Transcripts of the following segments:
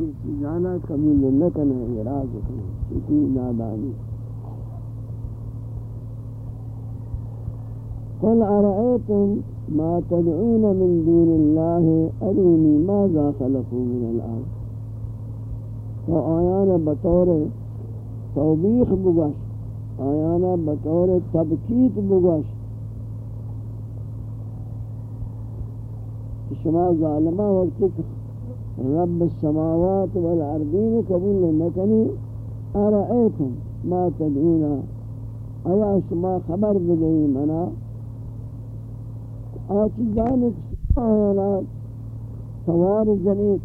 یہ چیزانا قبول نہ کرنا اعراض کرنا کسی نادانی قل ارائیتم ما تدعون من دون اللہ أرونی ماذا خلقوا من الأرض. تو آیانا بطور توبیخ بگش آیانا بطور تبکیت بگش شما ظالمہ وقت رب السماوات والعرضین قبول نکنی ارائیتم ما تدعونا ایا شما خبر بدئی منا؟ آچیزانک آیانا سوار جنید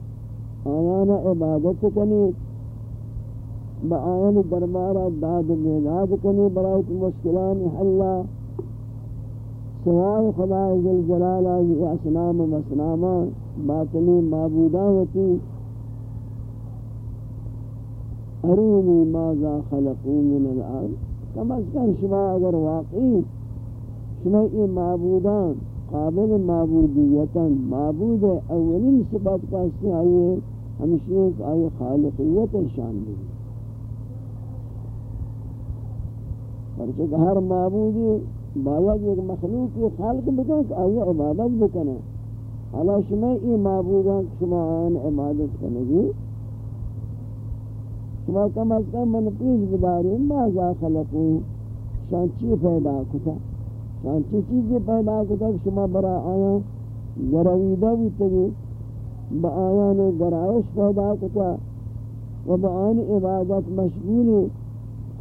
آیانا عبادت کنید با آیان دربارہ داد بیداد کنید برایت مشکلان حلہ سوائے خدا عزل جلال آجی اسنام و باطنی معبودان ہوتی ارونی ماذا خلقو من الأرض. کم از کم شما اگر واقعی شما ای معبودان قابل معبودیتا معبود اولین صفت پاسی آئیے ہمشی ایک آئی خالقیت شان دی پرچک ہر معبودی باید ایک مخلوق کی خلق بکن کہ آئی عبادت بکنے حالا شما ای معبودان شما آن عبادت کنگی شما کم از کم من پیش بداری مازا خلقو شان چی پیدا کتا؟ شان چی چیزی پیدا کتا شما برا آیا گرویدہ بھی تگی با آیان گرائش پیدا کتا و با آن عبادت مشغولی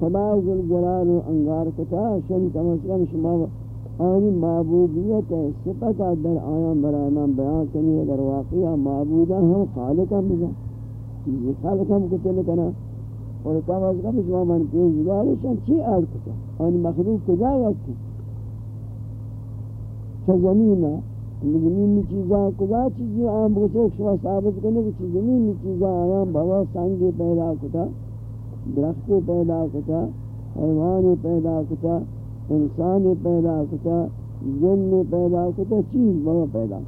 خدا ذل جلال و انگار کتا. شن کم از کم شما آنی معبودیت ہے صفت در آیا برای من بیان کنی، اگر واقعا معبودا ہم خالق خالقا بزا یہ خالقا کتن کنا اور کم از کم شما من پیش داری شن چی آر کتا آنی مخلوق کجا یکی چه زمینہ زمینی چیزاں کجا چیزی آن بگوچے شما ثابت کرنے کہ زمینی چیزاں آیا بہت سانگی پیدا کتا درخت پیدا کتا حیوان پیدا کتا. انسان پیدا کتا، جن پیدا کتا، چیز بہت پیدا.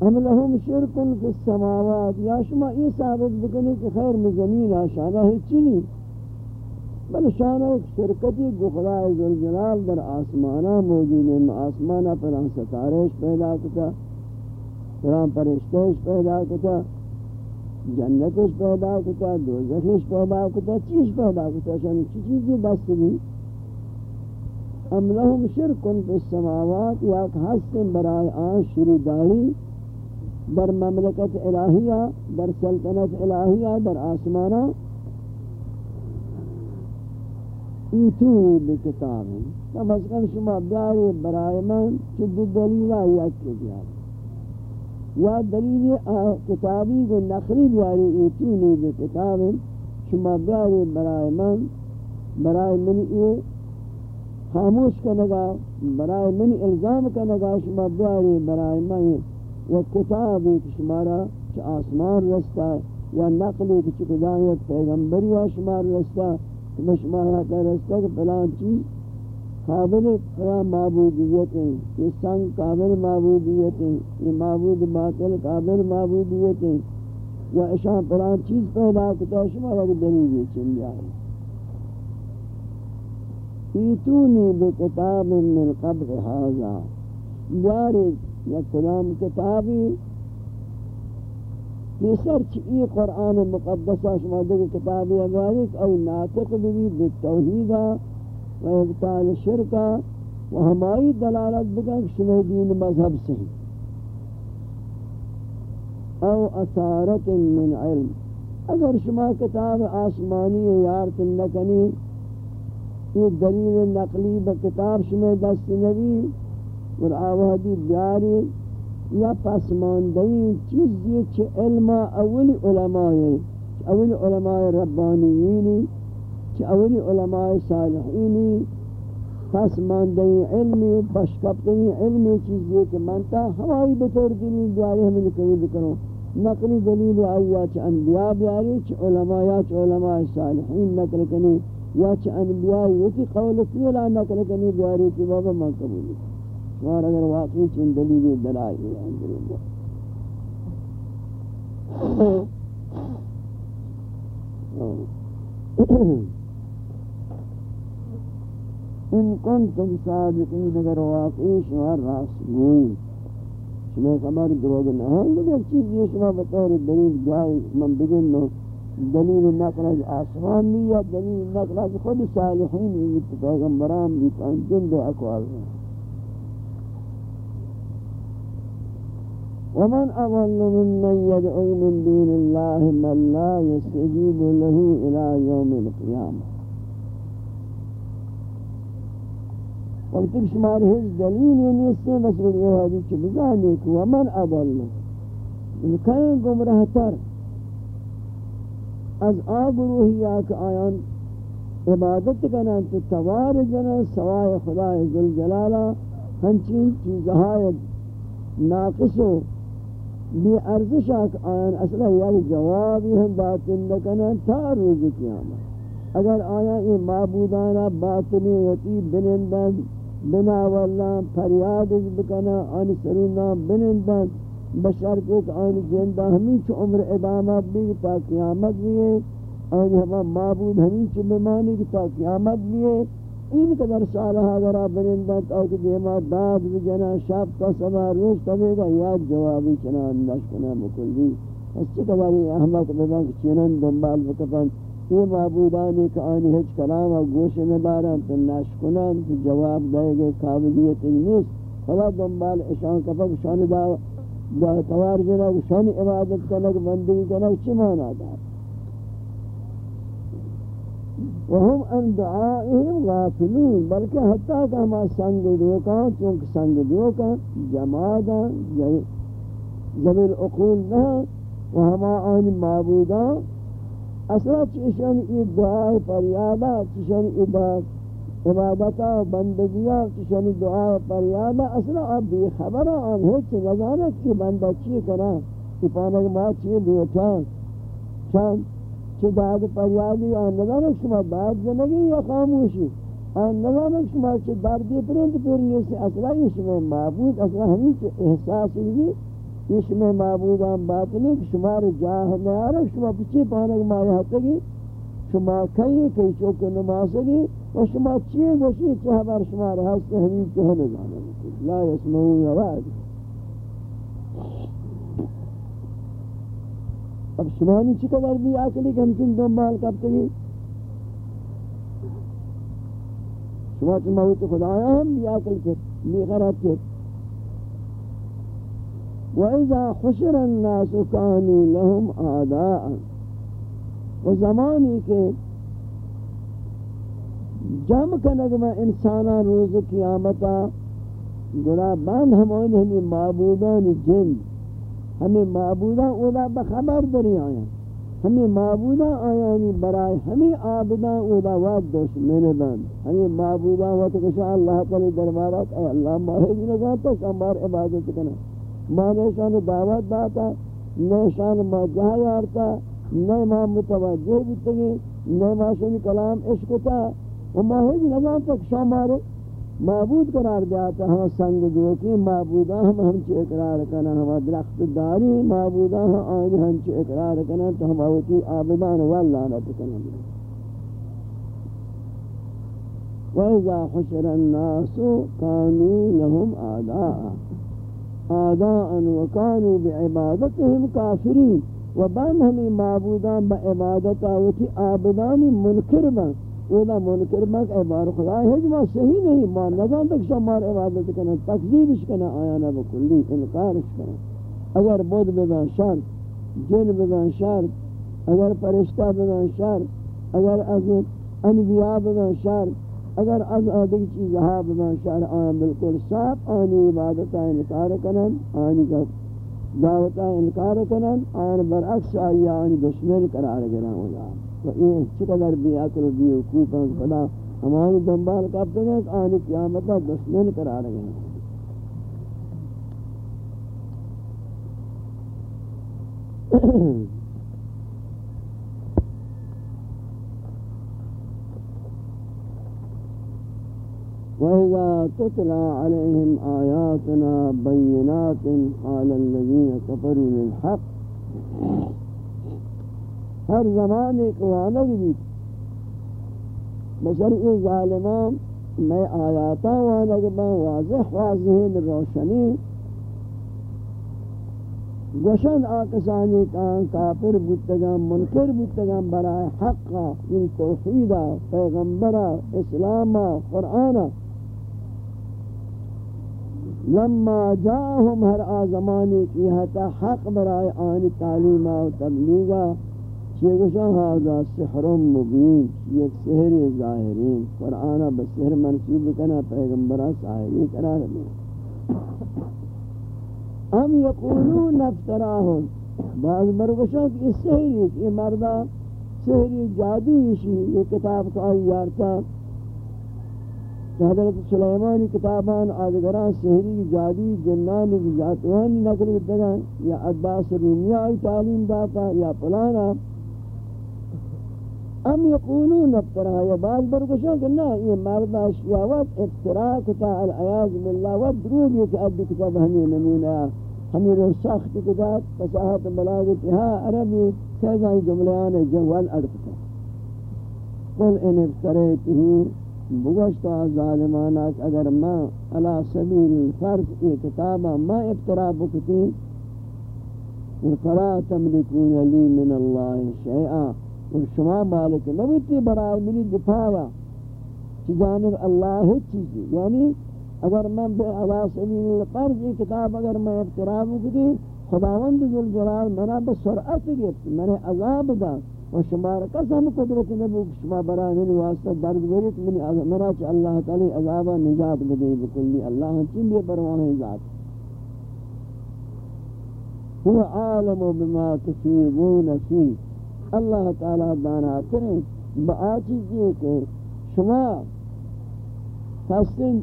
ام لهم شرکن فی السماوات، یا شما یہ ثابت بکنی کہ خیر میں زمین آشانہ ہے چینی بل شانہ ایک شرکتی گخلا ذوالجلال در آسمانہ موجود ہے آسمانہ پر ہم ستارش پیدا کتا پر ہم پرشتش پیدا کتا جنتش پیدا کتا، دوزخش پیدا کتا چیز پیدا کتا؟ شان چی چیزی دست بھی ام لهم شرکن فی السماوات یا حسن برای آن شروع داری در مملکت الہیہ در سلطنت الہیہ در آسمانہ ایتونی بکتاب کم از کم شما بیاری برای من چی دو دلیلہ یک کے بیاری؟ یا دلیل کتابی کو نقلی بیاری ایتونی بے کتاب شما بیاری برای من برای من ای خاموش کنگا، برای من الزام کنگا شما بیاری برای من و کتابی که شما را چه آسمان رستا یا نقلی که چه کدایت پیغمبری و شما رستا کہ شما را رستا کہ پلان چیز قابل معبودیت ہیں، یہ سنگ قابل معبودیت ہیں، یہ معبود باطل قابل معبودیت ہیں۔ یا اشان پران چیز پیدا کتا شما وقت دلیل یہ چن جائے۔ ایتونی بکتاب من قبل حاضا بیارد یا کلام کتابی، یہ سرچ ای قرآن مقدسہ شما دیکھ کتابی اگواری او ناطق بھی بالتوحیدہ۔ و ابطال شرکا و ہماری دلالت بکن شمی دین مذہب سے أو اثارت من علم۔ اگر شما کتاب آسمانی یارت نکنی یہ دلیل نقلی بکتاب شمی دست نبی اور آوہدی بیاری یا پسماندہی چیز یہ چھ علم اولی علماء اولی علماء ربانیینی کہ اولی علماء صالحینی پس ماندہی علمی بشکبتہی علمی چیزی کہ منتا ہماری بطور دلیل بیاری ہمیں لکھوی بکنو نقلی دلیل آئی یا انبیاء بیاری چھ علماء یا چھ علماء صالحین نقل کنی، یا چھ انبیاء یکی قول فیلا نقل کنی بیاری چھ بابا من قبولی شمار اگر واقعی چھ دلیل دلائی ہے اندر اللہ إن کنتم صادقین اگر واقعی شما راست گوئی شما خبر دروگ نهان دیگر چیز یہ شما بطور دلیل جائے من بگن نو دلیل نقل از آسمان یا دلیل نقل از خود صالحین بھی پیغمبران بھی کان جند اقوال ہیں ومن أضل ممن يدعو من دون الله من لا يستجيب له إلى يوم القيامة. وقت شمار ہز دلیل یہ نیستے مسئول یہ حدیث چھو بزانے کہ ومن اضل کہیں گمراہ تر از آب روحیات آیان عبادت کنن تو توار جنن سوائے خدا ذوالجلالہ ہنچین چیزہائی ناقص و بی ارزش آیان اصلا یک جوابی ہم باطن نکنن تا روز قیامت اگر آیا یہ معبودانا باطنی وطی بنندن بنا والله فریاد بکنا، آن سرونا بنندن بشرط ایک آن جندہ ہمیں چو عمر ادامت بھی تا قیامت بھی ہے۔ آن ہما معبود ہمیں چو بمانی تا قیامت بھی ہے۔ این قدر سالہ اگر آپ بنندن تو کہ دیما داد بجنا شب تا سما روز تبے گا یاد جوابی چنا انداز مکلی اس چکہ احمد ببان چنن دنبال بکفن یہ معبودان ایک آنی ہج کلام و گوش ندارن تو نشکنن تو جواب دے گے قابلیت نیست. فلا دنبال اشان کفک شان دا دا توار جنگ شان عبادت کنک بندگی کنک چی مانا دار وهم ان دعائهم غافلون بلکہ حتی کہ ہما سنگ دوکا چونکہ سنگ دوکا جمادا یعنی زمین اقول نہ و ہما آنی معبودان اصلا چشان ای دعا پریادا چشان ای با عبادتا و بندگیا چشان دعا پریابه اصلا اب بی خبر آن هیچ نزانت که بنده چی کنا که پانک ما چی بیوتان چند چه داد پریابی آن نزانت شما بعد زنگی یا خاموشی. آن نزانت شما چه دردی پرند پرنیسی اصلا این شما معبود اصلا همیچ احساسی بھی اس میں معبودان بات نہیں کہ شمار جاہ میں آ رہا شما پچھے پانک مایا ہتگی شما کئی کئی چوک نمازگی و شما چیئے گوشی چاہ بار شما رہا سے ہمیں چاہ لا یسمعون آواز اب شما نہیں چکا در بھی آکلی کہ ہم چن دنبال کب تگی؟ شما چما ہوئی خدایا ہم بھی آکل کر بھی خراب کر وَإِذَا حُشِرَ النَّاسُ كَانُوا لَهُمْ آدَاءً. و زمانی کے جمع کنگ میں انسانا روز قیامتا گنا بند ہمانی ہمیں معبودان جن، ہمیں معبودان اولا بخبر دری آیا ہمیں معبودان آیانی برائے ہمیں عابدان اولا واد دوش میں بند، ہمیں معبودان وقت کشا اللہ تعالی دربارات اے اللہ مارے جنگا جانتا شامار عبادت کنا ما نشان دعوت داتا نشان ما جہاں آرتا نہ ما متوجہ بیتگی نہ ما شنی کلام عشقتا۔ و ما ہیچ نظام تک شامارے معبود قرار دیاتا، ہم سنگ جو کی معبودہ ہم ہم چے اقرار کنا ہم درخت داری معبودہ ہم آئین ہم چے اقرار کنا تو ہم آوتی آبدان واللانت کنا وَإِذَا حُشِرَ النَّاسُ كَانُوا لَهُمْ آدَاءً آداء وكانوا بعبادتهم كافرين. و بام معبودان بعبادتا وتي آبدان منكر منکر ولا منكر منکر عبار خدا حجمہ صحيح نہیں مان نظام تک شمار عبادت کنا تقدیبش شکنا آیانا بکلی انقار شکنا اگر بود بدن شر جن بدن شر اگر پرشتہ بدن شر اگر از انبیاء بدن شر اگر از آدھگ چیز ہاں بمان شہر آن بالکل صاف، آنی عبادتا انکار کنن، آنی کا دعوتا انکار کنن، آن برعکس آئی آنی دشمن قرار گران ہوگا تو یہ چقدر بھی اکل بھی حقوقا خدا ہمانی دنبال کرتے ہیں آنی قیامتا دشمن قرار گران Ahem. وإذا تتلى عليهم آياتنا بينات قال الذين كفروا للحق ہر زمان ایک وانگ بھی بشر این ظالمان میں آیاتا وانگ با واضح واضح روشنی۔ گوشن آکسانی کان کافر بودتگان منکر بودتگان برای حقا این توحیدا پیغمبرا اسلاما قرآنا لما جاءهم ہر آزمانی کی حتا حق برای آنی تعلیمہ و تبلیغا چیگوشا هذا سحر مبین، یک سحر ظاہرین قرآن بسحر منصوب کنا پیغمبرہ ساہری قرار دیں ہم یقولون افتراہم بعض مرگوشا کہ اس سحری یہ مردہ سحری جادوی شی یہ کتاب کا یارتا. حضرت سلیمانی کتابان آدگران سحری جادوی جنانی جاتوانی نقل بدگان یا عباس رومیہ آئی تعلیم داتا یا پلانا. ام یقولون افترا یا بعض برگشان کہ نا یہ مرد اشیاوات افترا کتا العیاض باللہ و دروگ یہ کہ ابی کتاب ہمیں نمونہ ہمیں رو سخت کتاب فصاحت بلاغت ہاں عربی کیزائی جملیان جوال ارکتا قل ان افتریتہو بگشتا ظالمانات اگر ما علا سبیل الفرض یہ کتابا ما افترا بکتی فلا تملکون لی من اللہ شیئا اور شما مالک نبیتی برای منی دفاعا چی جانب اللہ ہی چیزی. یعنی اگر میں بے علا سبیل القرض یہ کتاب اگر میں افتراب کتی خداوند ذل جلال منا بسرعت گفت منا عذاب دا و شما قسم قدرت نبو شما برای منی واسطہ درد برید منی منا چی اللہ تعالی عذابا نجات بدے بکلی اللہ چین بے پروانے ذات. هو عالم بما تفیضون فيه اللہ تعالی دانا کریں با چیزی کہ شما خاصن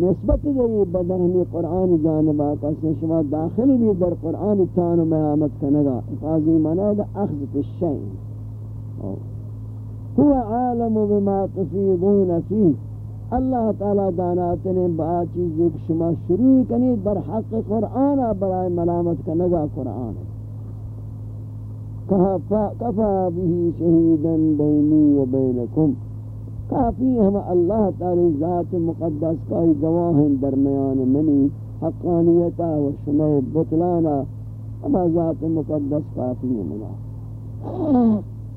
نسبت دے بدن ہمیں قرآن جانبا کسی شما داخل بھی در قرآن تان و میامت کنگا. افاظی مانا دا اخذ الشین هو عالم بما تفیضون فی اللہ تعالی دانات نے با چیزی کہ شما شروع کنی در حق قرآن برای ملامت کنگا قرآن. کفا به شہیدن بینی و بینکم. کافی ہم اللہ تعالی ذات مقدس کا گواہ درمیان منی. حقانیتا و شمع بطلانا اما ذات مقدس کافی منا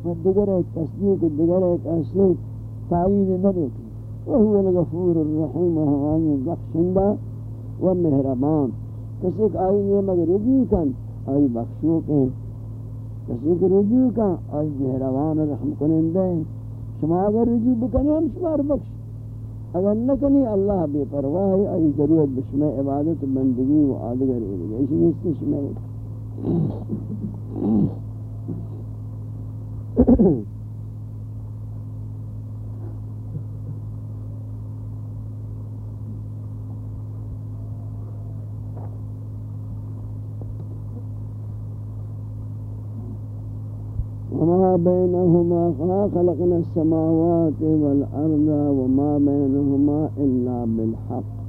دیگر ایک تصدیق دیگر ایک اصلی تعیید نبیتی وهو الغفور الرحیم وهوانی بخشندہ و مہربان کسی ایک آئی یہ مگر رجوع کن آئی بخشوک ہیں کسی کہ رجوع کا آئی مہروان رحم کنندے. شما اگر رجوع بکنی ہم شمار بخش. اگر نکنی اللہ بے پرواہی آئی ضرورت بشمع عبادت بندگی و آدگر ایلگی اسی نیستی شمع. وما بينهما خلقنا السماوات والأرض وما بينهما إلا بالحق.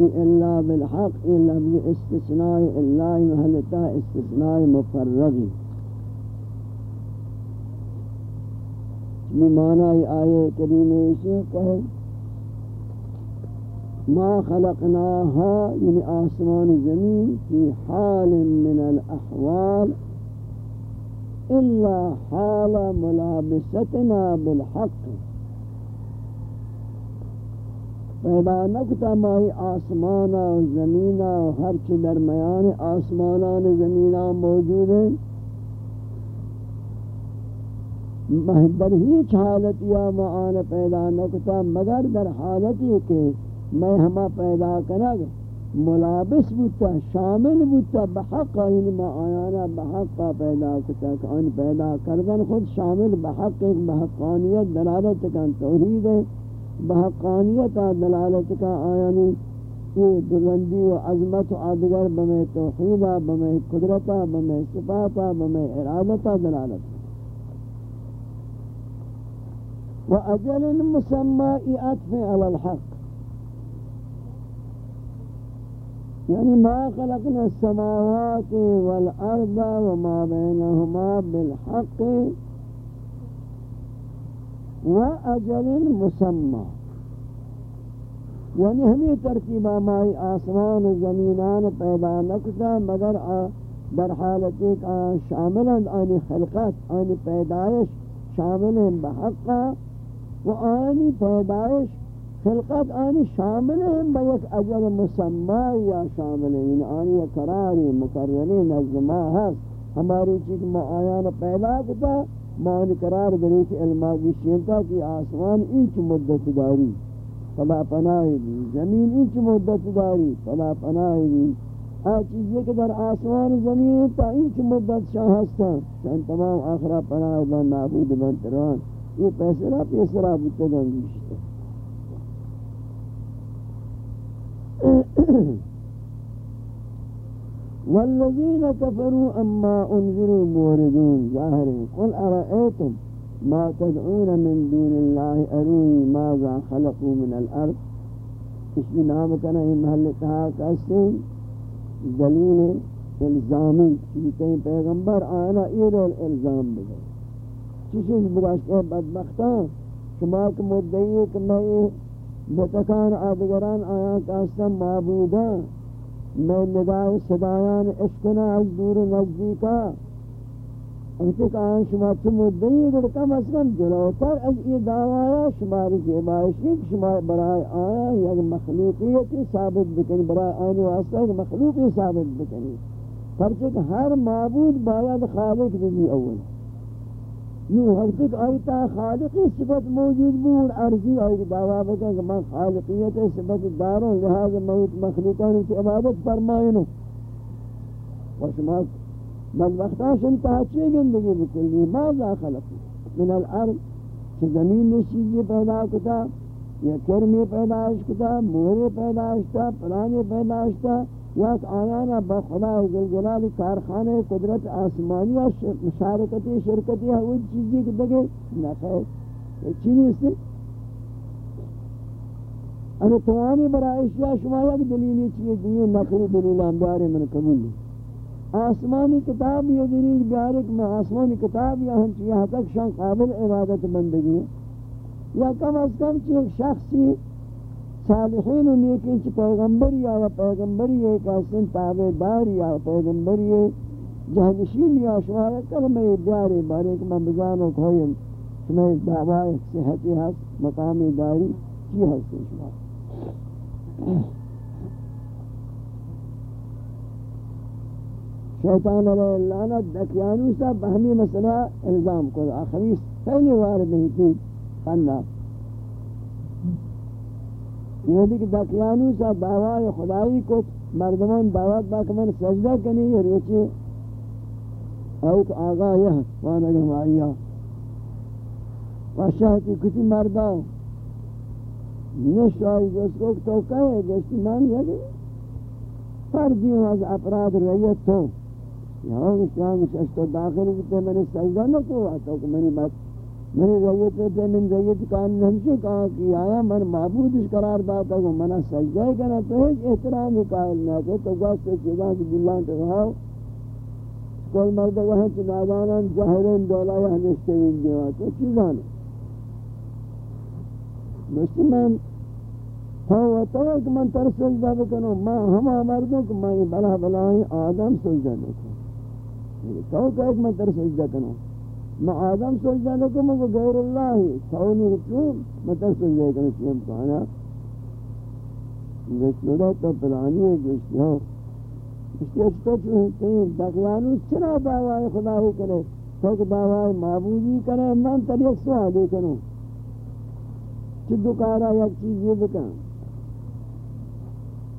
إلا بالحق إلا باستثناء إلا يهلتا استثناء مفرغ بمعنى آية كريمة شيء ما خلقناها یعنی آسمان زمین في حال من الاحوال الا حال ملابستنا بالحق. پیدا نکتا ماہی آسمانا زمینا و ہر چی درمیان آسمانان زمینا موجود ہیں۔ در ہیچ حالت یا معان پیدا نکتا، مگر در حالتی کہ میں ہما پیدا کنگ ملابس بودتا، شامل بودتا، بحق این ما بحق پیدا کتا کہ ان پیدا کردن خود شامل، بحق ایک بحقانیت، دلالت کن، توحید ہے بحقانیت دلالت کا آیانی یہ بلندی و عظمت و آدگر بمیں توحیدہ بمیں قدرتہ بمیں صفاتہ بمیں ارادتہ دلالت۔ وأجل مسمى إعطف على الحق۔ یعنی ما خلقنا السماوات والارض وما بينهما بالحق۔ واجل مسمى. یعنی ہمیں ترتیبہ مائی آسمان و زمینان پیدا نکتا مگر در حالت ایک شامل آنی خلقت، آنی پیدایش شامل بحقا و آنی پیدایش خلقت، آنی شامل ہیں با یک اجل مسمع یا شامل ہیں. یعنی آنی قراری مقرری نظمہ ہست ہماری چیز ما آیان پیدا کتا ما قرار دلی کی علماء کی شیئنتا کی آسمان انچ مدت داری. فلا پناہی دی. زمین انچ مدت داری. فلا پناہی دی. آ چیز یہ کہ در آسمان زمین تا انچ مدت شاہ ہستا شان تمام آخرہ پناہ بن معبود بن تروان یہ پیسرہ پیسرہ بتگن گوشتا والذين كفروا أما أنذروا موردون ظاهر قل أرأيتم ما تدعون من دون الله أروني ماذا خلقوا من الأرض اسم نام کنا یہ محل کہا کہتے دلیل الزامی چیتیں پیغمبر آنا ایرو الالزام بگئے چیزیں براشتے بدبختان شما کے مدعی ہے کہ میں بتکان آدگران آیا کاستم معبودا میں نداء صدایان اشکنا از دور نزدیکا انتی کہ آن شما چو مدنی گر کم از کم جلوتر از ای دعوایا، شما رجی بایشی کہ شما برای آیا یک مخلوقیتی ثابت بکنی، برای آنی واسطہ یک مخلوقی ثابت بکنی. پرچہ کہ ہر معبود باید خالق بھی اول. یوں حقیقت آیتا خالقی صفت موجود بود، عرضی آیت دعویٰ بکن کہ من خالقیت صفت داروں لہذا موت مخلوقان کی عبادت فرمائنو و شما من وقتا شنتا چی گندگی بکلی ماذا خلقی؟ من الارض کہ زمین نے چیزی پیدا کتا یا کرمی پیداش کتا، موری پیداش تا پرانی پیداش تا یک آیانا با خدا جلال کارخانه قدرت آسمانی و مشارکتی شرکتی ہے چیزی کہ دگے نہ خیر. یہ چی نہیں سے اگر توانی برای اشیاء شما یک دلیلی چیئے دیئے نقلی دلیلان بیارے من قبول آسمانی کتاب یہ دلیل بیارے کہ میں آسمانی کتاب یا ہم چیئے تک شان قابل عبادت بندگی یا کم از کم چیئے شخصی صالحین و نیکین چی پیغمبری یا پیغمبری ایک حسن تابدار یا پیغمبری جہنشین یا شمار کلمہ بیاری بارے کہ میں بزانو کھوئیم شمار دعوائی صحتی حس مقامی داری کی حس شمار شیطان علیہ اللعنت دکیانو سا بہمی مسئلہ الزام کو آخریس پہلی وارد نہیں تھی خندہ یہ کہ دکیانو سا دعوی خدایی کو مردمان دعوت باک من سجدہ کنی یہ روچی اوک آغا یہ وانا گمائیا وشاہ کی کتی مردہ نشائی جس کو تو کہے جس من یہ فردی ہوں از اپراد ریت تو. یہاں کیا مشاشت داخل ہوتے میں نے سجدہ نہ کو تو کہ میں نے بات میں ریت تے من ریت کان ہمشہ کہا کہ آیا من معبود اس قرار داتا ہوں منا سجدہ کرنا تو ہے، احترام قائل نہ کہ تو گوشت چیزاں کی دلان تے رہاو کوئی مرد وہاں چھ نادانان جہرین دولا یا نشتوین دیوا تو چیزاں مسلمان ہاں تو کہ من تر سجدہ بکنو ما ہما مردوں کہ میں بلا بلائی آدم سجدہ بکنو تو کہ من تر سجدہ کنو ما آدم سجدہ لکو مگو غیر اللہ ہی سونی رکو متا سجدہ کرنے چیم کہانا گشنو تو پلانی ہے گشنو گشتی اچھتا چون کہیں دقیانو چرا دعوائی خدا ہو کرے تو کہ دعوائی معبودی کرے من تر یک سوالے کنو چدو کارا یک چیز یہ بکن.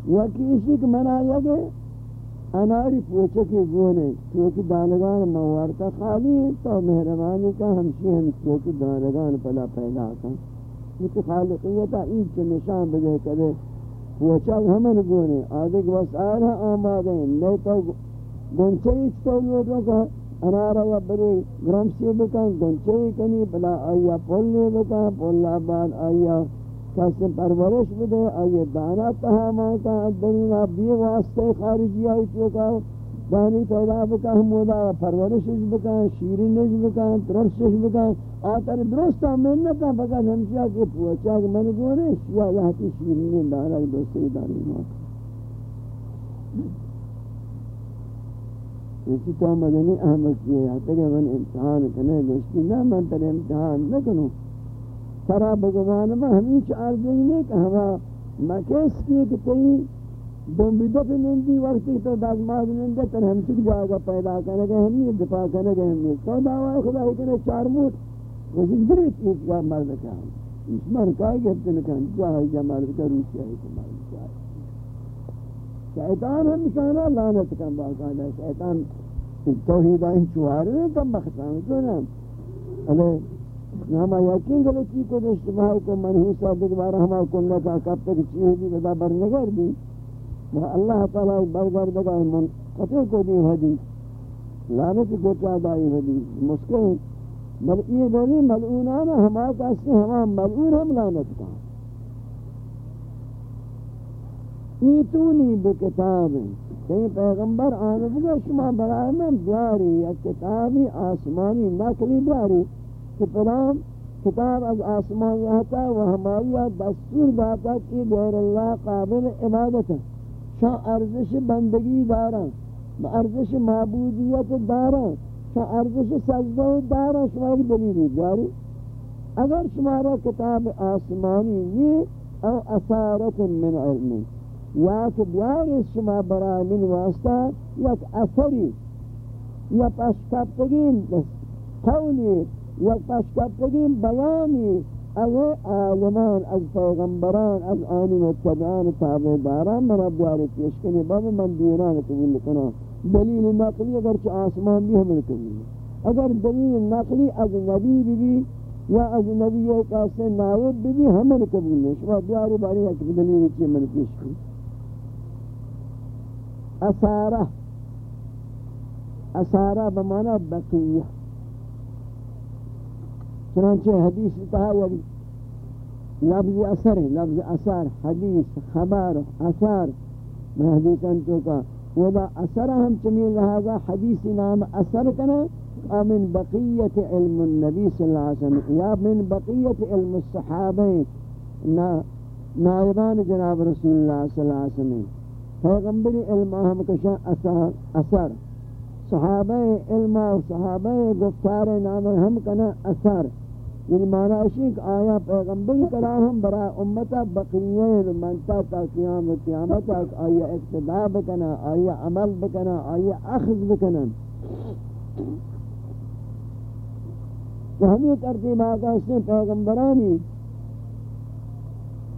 یکی اسی کہ منا یکے اناری پوچھے کے گونے، کیونکہ دانگان موارتا خالی تو مہربانی کا ہمشی ہم کیونکہ دانگان پلا پیدا کن۔ کیونکہ خالقیتا ایچ نشان بجے کرے پوچھا ہمیں گونے، آدھے کہ وسائل ہیں آمادے ہیں نہیں تو گنچے ایچ تو لوگوں کا انارا یا بری گرمسی بکن، گنچے کنی، بلا آیا پولی بکن پولا بعد آیا۔ کسی پرورش بده؟ آیه دانا تها موتا درون بی واسطه خارجی آئی چوکا دانی پیدا بکا ہمودا پرورشش بکا شیرینش بکا ترشش بکا آتر درست آمین نکا فقط ہمشیا کے پوچا کہ میں نے گونے شیا یہاں کی شیرین دانا دوستی دانی موتا اسی تو مدنی احمد کیے آتا کہ من امتحان کنے گوشتی نا من تر امتحان نکنو سرا بگوان ما ہمیچ عرض نہیں کہ ہما مکیس کیے کہ تئی بم بدت نندی، وقتی تو دازماز نندے تر ہم سک جاگا پیدا کرنے گئے ہم یہ دفاع کرنے گئے ہم تو دعوی خدا ہی کنے چار موت، وزید بری چیز کا مرد کہا اس مرد کہا گفتے نکان جاہی جا مرد کا روچی ہے کہ مرد کہا شیطان ہم شانا لانت کن باقاعدہ شیطان توحید آئین چوارے ہیں کم بختان کیوں نا علیہ ہما یقین غلطی کو اشتباہ کو منحوسا دیکھ ہما کنگا کا کب تک چیز دی بدا بر برنگر دی۔ اللہ تعالی برگر دگا منقطع کو دی حدیث لعنت کو کیا دائی حدیث مسکن۔ بل یہ دونی ملعونانا ہما کسی ہما ملعون ہم لعنت کا۔ ایتونی بکتاب کہیں پیغمبر آنے بگا شما برای من بیاری یا کتابی آسمانی نقلی بیاری کہ پلام کتاب از آسمان یہتا و ہماری دستور داتا کی غیر اللہ قابل عبادت شاہ ارزش بندگی دارا ارزش معبودیت دارا شاہ ارزش سجدہ دارا شما کی دلیلی جاری اگر شمارا کتاب آسمانی یہ او اثارت من علمی یا کہ بیاری شما برای من واسطہ یک اثری یا پشکتگین قولی یا پشکتگین بیانی از عالمان از پیغمبران از آنی متبعان تابعداران من بیاری پیش کنی بابا من دیران قبول کنم دلیل نقلی اگر چه آسمان بھی ہمیں قبول اگر دلیل نقلی از نبی بھی یا از نبی ایک آسے نائب بھی ہمیں قبول نہیں شما بیاری باری ایک دلیل چیئے من پیش کنی اثارہ اثارہ بمانا بقیہ چنانچہ حدیث کہا یا لفظ اثر ہے لفظ اثر حدیث خبر اثر میں حدیث انتو کا ودا اثر ہم چمیل لہذا حدیث نام اثر کنا من بقیت علم النبی صلی اللہ علیہ وسلم یا من بقیت علم الصحابہ نائبان جناب رسول اللہ صلی اللہ علیہ وسلم. پیغمبری علم ہم کشا اثر. صحابہ علم و صحابہ گفتار نام ہم کنا اثر. یعنی معنی ہے کہ آیا پیغمبر کلام برا امتا بقیین منتا تا قیام و قیامت آیا اقتداء بکنا آیا عمل بکنا آیا اخذ بکنا تو ہمیں ترتیب آقا اس نے پیغمبرانی،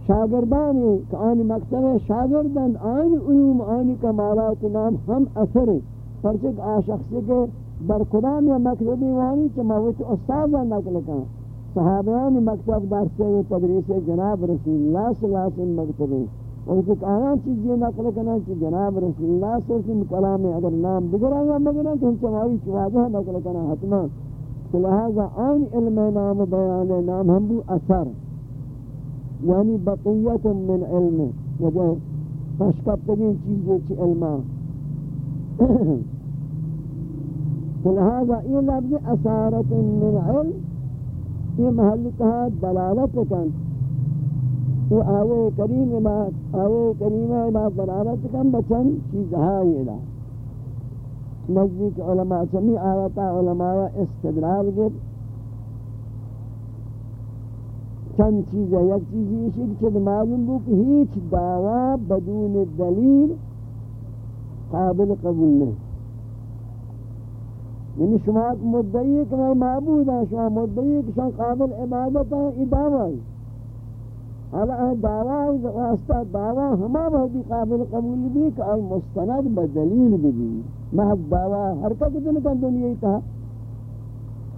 شاگردانی کہ آنی مکتب شاگردن آنی علوم، آنی کمالات نام ہم اثر ہیں پرچک آ شخصی کے برقرام یا مکتبی وانی چما وہ استاد نقل کہاں صحابیان مکتب درس و تدریس جناب رسول اللہ صلی اللہ علیہ وسلم مکتبی. کہ آیان چیز یہ نقل کرنا کہ جناب رسول اللہ صلی اللہ علیہ وسلم کلام اگر نام بگرا یا مگرا کہ ہم چمائی چواجہ نقل کرنا حتما. لہذا آن علم نام بیان نام ہم بھی اثر. یعنی بقیت من علم. وجہ پشکبتگین چیزیں چی تو لہذا یہ لفظ اثارت من علم یہ محل کہا دلالت کن وہ آوے کریم بات آوے کریمہ بات دلالت کن بچن چیز ہائی ادا نزدیک علماء چمی آیتا علماء استدلال گر چند چیز ہے یک چیز یہ کہ چند معلوم بو کہ ہیچ دعویٰ بدون دلیل قابل قبول نہیں یعنی شما مدعی کہ میں معبود ہیں شما مدعی کہ شما قابل عبادت ہیں یہ دعویٰ ہے حالا ہے دعویٰ ہے واسطہ دعویٰ ہما بہتی قابل قبول بھی کہ آئی مستند بدلیل بھی محض دعویٰ حرکت کا دنیا تھا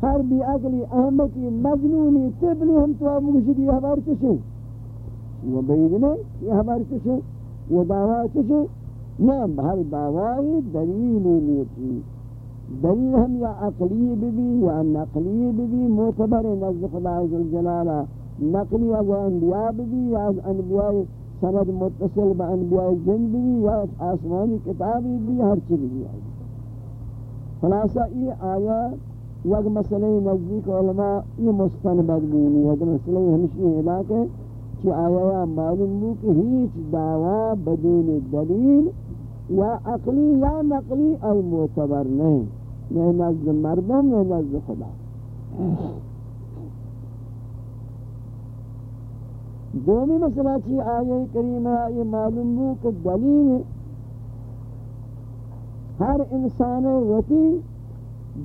ہر بھی اگلی احمقی مجنونی تبلی ہم تو آب مجھے یہ ہمار کسے وہ بعید نہیں یہ ہمار کسے وہ دعویٰ کسے نہ ہر دعویٰ دلیل لیتی دلیل ہم یا عقلی بھی یا نقلی بھی معتبر نزد خدا عزالجلالہ نقلی از انبیاء بھی یا از انبیاء سند متصل با انبیاء جن بھی یا آسمانی کتابی بھی ہر چیز بھی آئی خلاصہ یہ آیا یک مسئلہ نزدیک علماء یہ مستنبت بینی ہے کہ مسئلہ ہمشی علاقے کہ آیا معلوم ہو کہ ہیچ دعویٰ بدون دلیل یا عقلی یا نقلی ای معتبر نہیں نہیں نزد مردم نہیں نزد خدا. دومی مسئلہ چی آیہ کریمہ یہ معلوم ہو کہ دلیل ہر انسان وقتی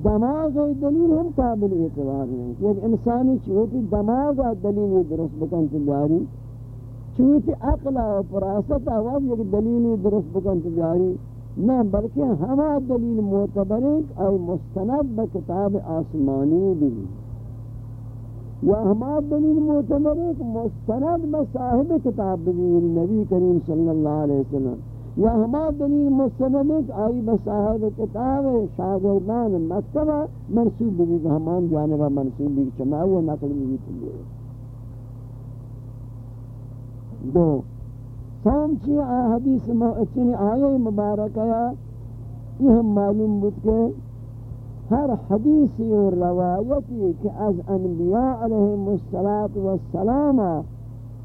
دماغ دلیل ہم قابل اعتبار نہیں. کہ انسانی چوتی دماغ دلیل درست بکن تجاری چوتی عقل و پراست آواز یک دلیل درست بکن تجاری نہ بلکہ ہما دلیل معتبر اور مستند بکتاب آسمانی بھی یا ہما دلیل معتبر مستند بصاحب کتاب بھی نبی کریم صلی اللہ علیہ وسلم. یا ہما دلیل مستند آئی بصاحب کتاب شاگردان مکتبہ منصوب بھی ہمان جانبہ منصوب بھی چمائی نقل بھی تلیے دو۔ سام چی حدیث چنی آیے مبارکہ یہ ہم معلوم بود کہ ہر حدیثی و روایتی کہ از انبیاء علیہ السلام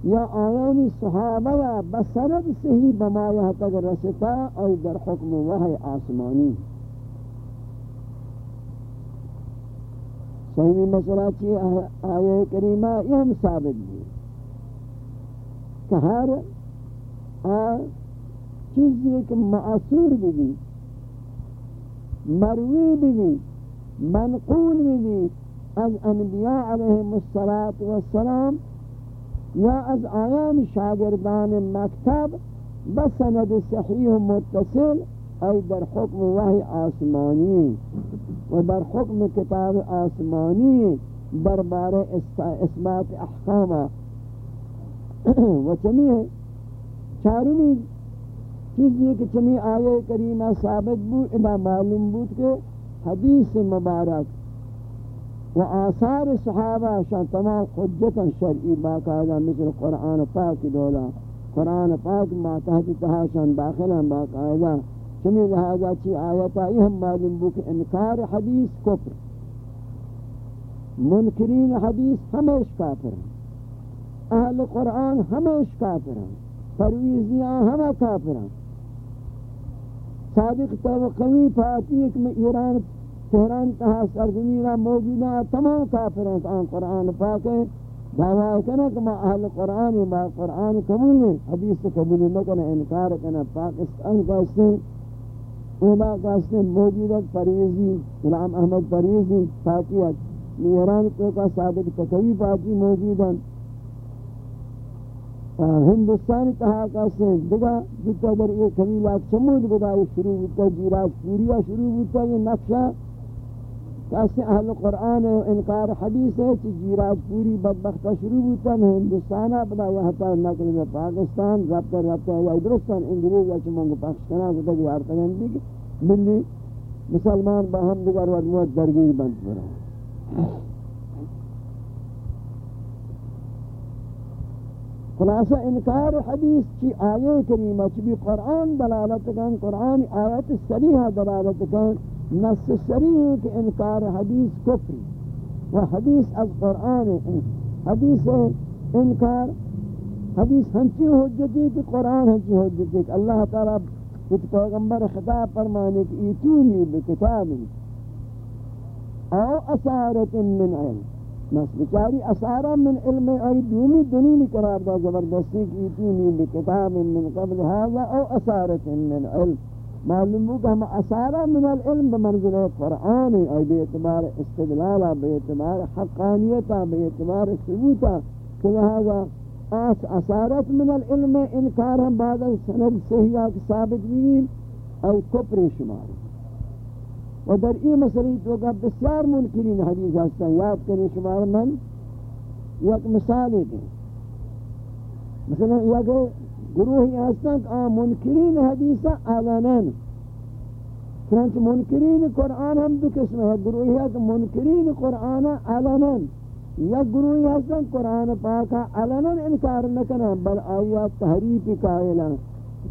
یا آیانی صحابہ یا بسرد صحیح بمایہ تک رستا اور در حکم وحی آسمانی۔ صحیح مسئلہ چی آیہ کریمہ یہ ہم ثابت بھی کہ ہر چیز ایک معصور بھی مروی بھی منقول بھی از انبیاء علیہ السلام یا از آیان شاگردان مکتب بسند صحیح متصل ای در حکم وحی آسمانی، و در حکم کتاب آسمانی دربار اثبات احکام و چمی چارمی چیز یہ کہ چمی آیے کریمہ ثابت بود ادا معلوم بود کہ حدیث مبارک و آثار صحابہ شان تمام حجتا شرعی باقاعدہ مثل قرآن پاک دولا، قرآن پاک ما تحت تحاشان داخلا باقاعدہ۔ چمی لہذا چی آیتا یہ ہم معلوم بو کہ انکار حدیث کفر، منکرین حدیث ہمیش کافر ہیں۔ اہل قرآن ہمیش کافر ہیں، پرویزیاں ہمیں کافر ہیں۔ صادق توقعی فاتی ایک میں ایران، تہران تہا سرزمینہ موجودہ تمام کافر ہیں آن قرآن پاک ہے دعویٰ کنا کہ ما اہل قرآن ما قرآن قبول ہے حدیث قبول نہ کنا انکار کنا پاکستان کا اس سے اولا کا اس سے موجودہ پریزی غلام احمد پریزی فاتیت ایران تو کا صادق تقوی فاتی موجودہ ہندوستان کہا کہتے ہیں دیگا جتا در ایک کمیلات سمود بدائی شروع بودتا جیراج پوریا شروع بودتا یہ نقشہ کہتے اہل قرآن و انکار حدیث ہے چی جیراج پوری بدبختہ شروع بودتا ہندوستان بدا یہ حتی نقل میں پاکستان، رابطہ رابطہ یا درستان انگریز یا چمانگو پاکستان کو تک یارتا گئن ملی مسلمان باہم دیگر ودموت درگیر بند پر خلاصہ انکار حدیث کی آیے کریمہ چی؟ بھی قرآن دلالت کن قرآن آیت سریحہ دلالت کن. نص سریح کہ انکار حدیث کفری. و حدیث از قرآن حدیث انکار حدیث ہنچی حجتی کہ قرآن ہنچی حجتی کہ اللہ تعالیٰ کچھ پیغمبر خطاب فرمانے کہ ایتونی بکتابی. آو اثارت من علم. بس اسارا من علم ای دومی دلیل قرار دا زبردستی کی اتینی بکتاب من قبل هذا أو اسارت من علم. معلوم ہو کہ ہم اسارا من العلم بمنزل قرآن ای بے اعتبار استدلالا بے اعتبار حقانیتا بے اعتبار ثبوتا کہ لہذا آس اسارت من العلم انکار ہم بعد سند صحیح ثابت بھی أو کپر شماری و در این مسئله تو کا بسیار منکرین حدیث هستن، یاد کنی شما من یک مثال دیں مثلا یک گروہی هستن که آن منکرین حدیث علنا چنانچہ منکرین قرآن ہم دو قسم ہے گروہی ہے کہ منکرین قرآن علنا یا گروہی حسن قرآن پاکا علنن انکار نکنن، بل آیات تحریف قائلن.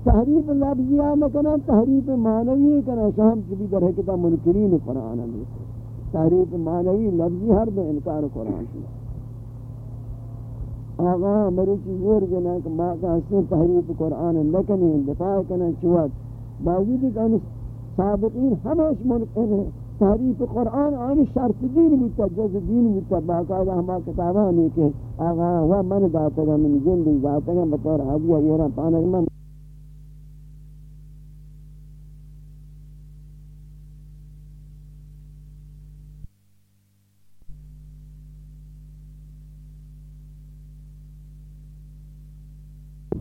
تحریف لفظیہ نکنن، تحریف معنوی کنن شام چبی در حکتا منکرین قرآن ہمیں تحریف معنوی لفظی ہر دو انکار قرآن شما آغا مروچی زور جنا کہ ما کا حسن تحریف قرآن نکنی، دفاع کنن چوات باوجود کہ سابقین ہمیش منکر ہیں تحریف قرآن آنی شرط دین بودتا جز دین بودتا باقاعدہ ہما کتابانی کہ آغا ہوا من داتا گا من جن داتا گا بطور حدیہ یہ رہا پانا من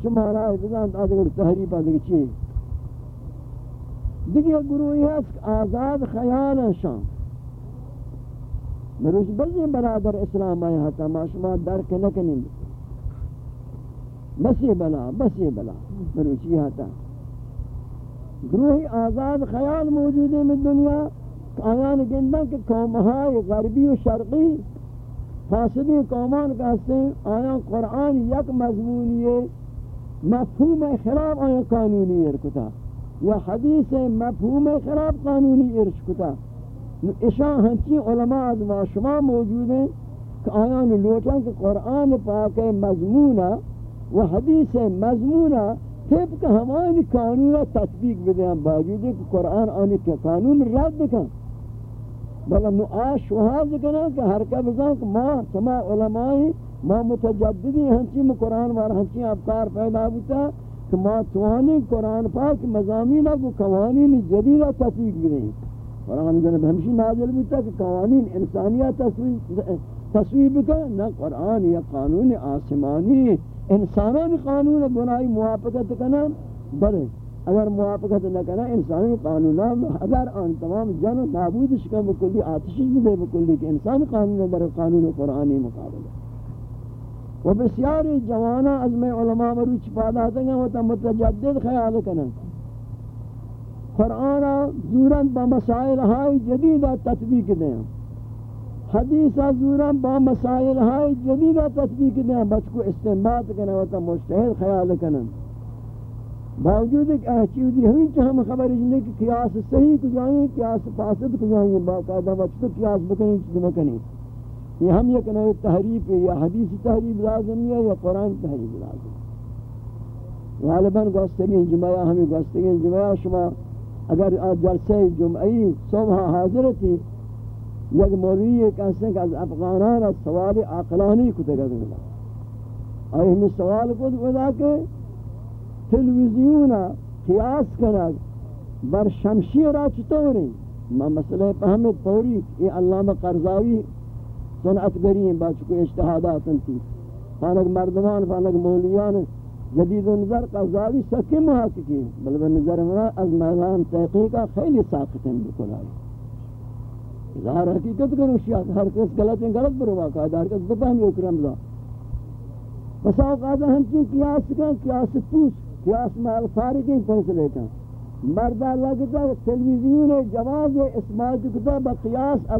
شما رائے بزان آدھگر تحریف آدھگر چیز۔ دیگه گروهی هست آزاد خیالشان مروش بزن برادر اسلام آئی حتا ما شما درک نکنیم بسی بلا بسی بلا۔ مروشی حتا گروہی آزاد خیال موجود ہے میں دنیا۔ آیان گندن کہ قومہائی غربی و شرقی فاسدی قومان کہتے ہیں۔ آیان قرآن یک مضمونی ہے۔ مفہوم خلاف آیان قانونی ہے یا حدیث مفہوم خراب قانونی ارشکتا اشان ہنچی علماء از ما شما موجود ہیں کہ آیان لوٹاں کہ قرآن پاک مضمونہ و حدیث مضمونہ طبق ہمانی قانون تطبیق بدیں باوجود ہے کہ قرآن آنی کہ قانون رد کن. بلہ نو آش کنا کہ ہر کا بزان کہ ما سما علمائی ما متجددی ہنچی میں قرآن وار ہنچی افکار پیدا بتا کہ ما توانی قرآن پاک مضامین کو قوانین جدیدہ تطبیق بدیں قرآن جنب ہمشی نازل بودتا کہ قوانین انسانیہ تصویب کا نہ قرآن یا قانون آسمانی، انسانان قانون گناہی موافقت کنا، بلے اگر موافقت نہ کنا، انسانی قانون اگر آن تمام جن نابود شکا بکلی آتشی بھی بکلی کہ انسان قانون در قانون قرآنی مقابل ہے و بسیاری جوانا از میں علماء مروچ پادا دیں و تا متجدد خیال کنن۔ قرآن زورن با مسائل ہائی جدید تطبیق دیں حدیث زورن با مسائل ہائی جدید تطبیق دیں بچ کو استنباط کنن و تا مجتہد خیال کنن۔ باوجود ایک احچیودی ہمیں چاہم ہم خبر جنہیں کہ قیاس صحیح کو جائیں قیاس فاسد کو جائیں باقاعدہ بچ تو قیاس بکنیں چیز بکنیں۔ یہ ہم یہ کہنا تحریف ہے، یا حدیث تحریف لازم ہے، یا قرآن تحریف لازم ہے۔ غالباً گوستگی جمعہ، ہمیں گوستگی جمعہ، شما اگر جلسے جمعی صبح حاضر تھی یک مولی یہ کہتے ہیں کہ از افغانان از سوال عقلانی کو تگہ دنگا اور ہمیں سوال کو دا کہ تلویزیون قیاس کنگ بر شمشیر چطوری؟ ما مسئلہ پہمت پوری یہ علامہ قرضاوی صنعت گریم با چکو اجتہادات انتی فانک مردمان فانک مولیان جدید نظر قضاوی سکی محققی بل بنظر منا از میدان تحقیقہ خیلی ساقت ہیں بکل آئی ظاہر حقیقت کرو شیعات ہر کس غلط ہیں غلط برو واقع ہر کس بفہم یو کرم دا بس اوقات ہم چین قیاس کن قیاس پوچھ قیاس میں الفارقین فیصلے کن مردہ لگتا ہے تلویزیون جواز اسماعی کتا بقیاس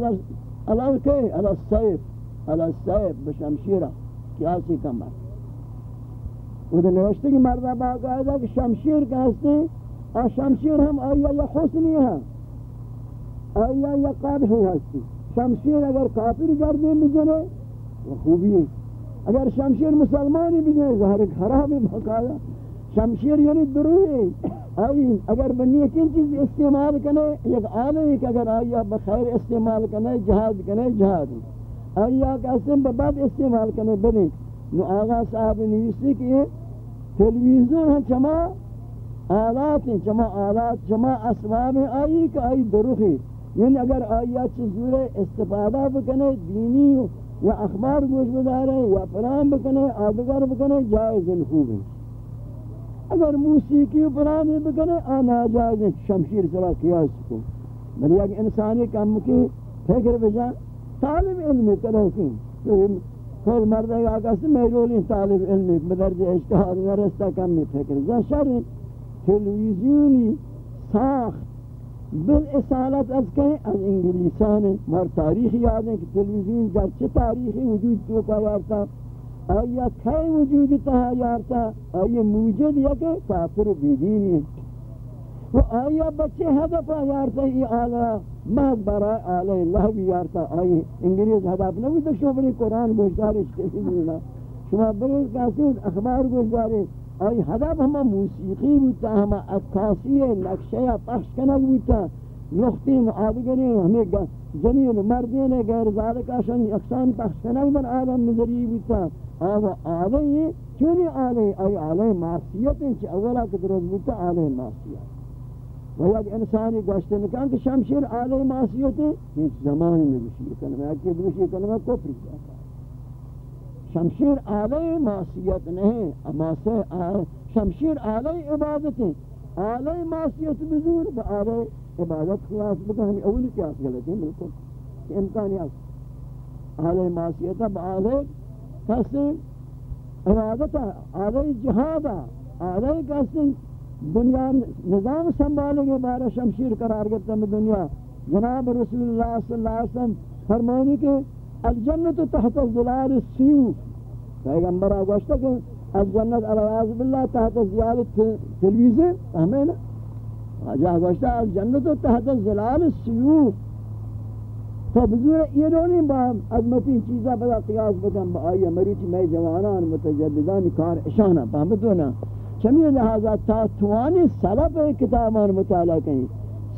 الان کے علی السیف علی السیف بشمشیرہ کیاسی کمر وہ تو نوشتے کہ مردہ باقاعدہ کہ شمشیر کا ہستے اور شمشیر ہم آیا یا حسنی ہے آیا یا قابحی ہستی۔ شمشیر اگر کافر گردے بجنے وہ خوبی ہے اگر شمشیر مسلمانی بجنے ظاہر خراب ہے باقاعدہ شمشیر یعنی دروی آئی، اگر بنی کن چیز استعمال کنے یک آلے ایک اگر آیا بخیر استعمال کنے جہاد کنے جہاد۔ آیا کسیم بباد استعمال کنے بنی نو آغا صاحب نویسی کہ تلویزیون ہیں چما آلات ہیں چما آلات چما اسباب ہیں۔ آئی کہ آئی دروخی یعنی اگر آیا چیزور استفادہ بکنے، دینی یا اخبار گوش بدارے یا پرام بکنے آدگر بکنے، جائز خوب ہیں۔ اگر موسیقی و پرانی بکنے آنا جائز شمشیر سرا قیاس کو۔ بلی اگر انسانی کم کی فکر بجا، طالب علمی کرو کی کل مرد ہے آگا سے محلولی طالب علمی، بدرجہ اشتہار ورستہ کم میں فکر۔ جا شر تلویزیونی ساخت بالاصالت از کہیں از انگلیسان مار تاریخی یاد ہیں کہ تلویزیون در چه تاریخی وجود تو کا یارتا آیا کئی وجود تہا یارتا آیا موجود یا کہ کافر بیدینی؟ ہے و آیا بچے ہدف یارتا یہ آلہ محض برای آلہ اللہ بھی یارتا آئی انگلیس ہدف نوی تو شما بری قرآن گوشدارش کسی شما بری کسی اخبار گوشدارش آئی ہدف ہما موسیقی بودتا ہما اکاسی نقشہ پخش کنگ بودتا نختین آدگرین ہمیں جنین مردین غیر ذالک آشان اقسان پخش کنگ من آدم نظری بودتا آوا آلے چونی آلے آئی آلے معصیت ہیں چی اولا کدرز بودتا آلے معصیت. و یک انسانی گوشتے نکان کہ شمشیر آلے معصیت ہیں یہ زمانی میں بشیر کنمہ اکی بشیر کنمہ کفر جاتا شمشیر آلے معصیت نہیں شمشیر آلے عبادت. ہے آلے معصیت بزور با آلے عبادت خلاص بکا ہمیں یعنی اولی قیاس غلط ہے ملکل کہ امکانی آس آلے معصیت با آلے کسی عبادت آلے جہاد آلے کسی دنیا نظام سنبھالے گے بارہ شمشیر قرار گرتا میں دنیا. جناب رسول اللہ صلی اللہ علیہ وسلم فرمانی کہ الجنت تحت الظلال السیوف پیغمبر آگوشتا کہ از جنت علیہ باللہ، تحت زیادت تلویزے ہمیں نا؟ آجا آگوشتا از جنت تحت الظلال السیوف تو بزور دونی با عظمتی چیزا بدا قیاس بکن با آئی مریچ میں جوانان متجددان کار اشانا پہمتونا چمی لہذا تا توانی سلب کتابان مطالعہ کنی.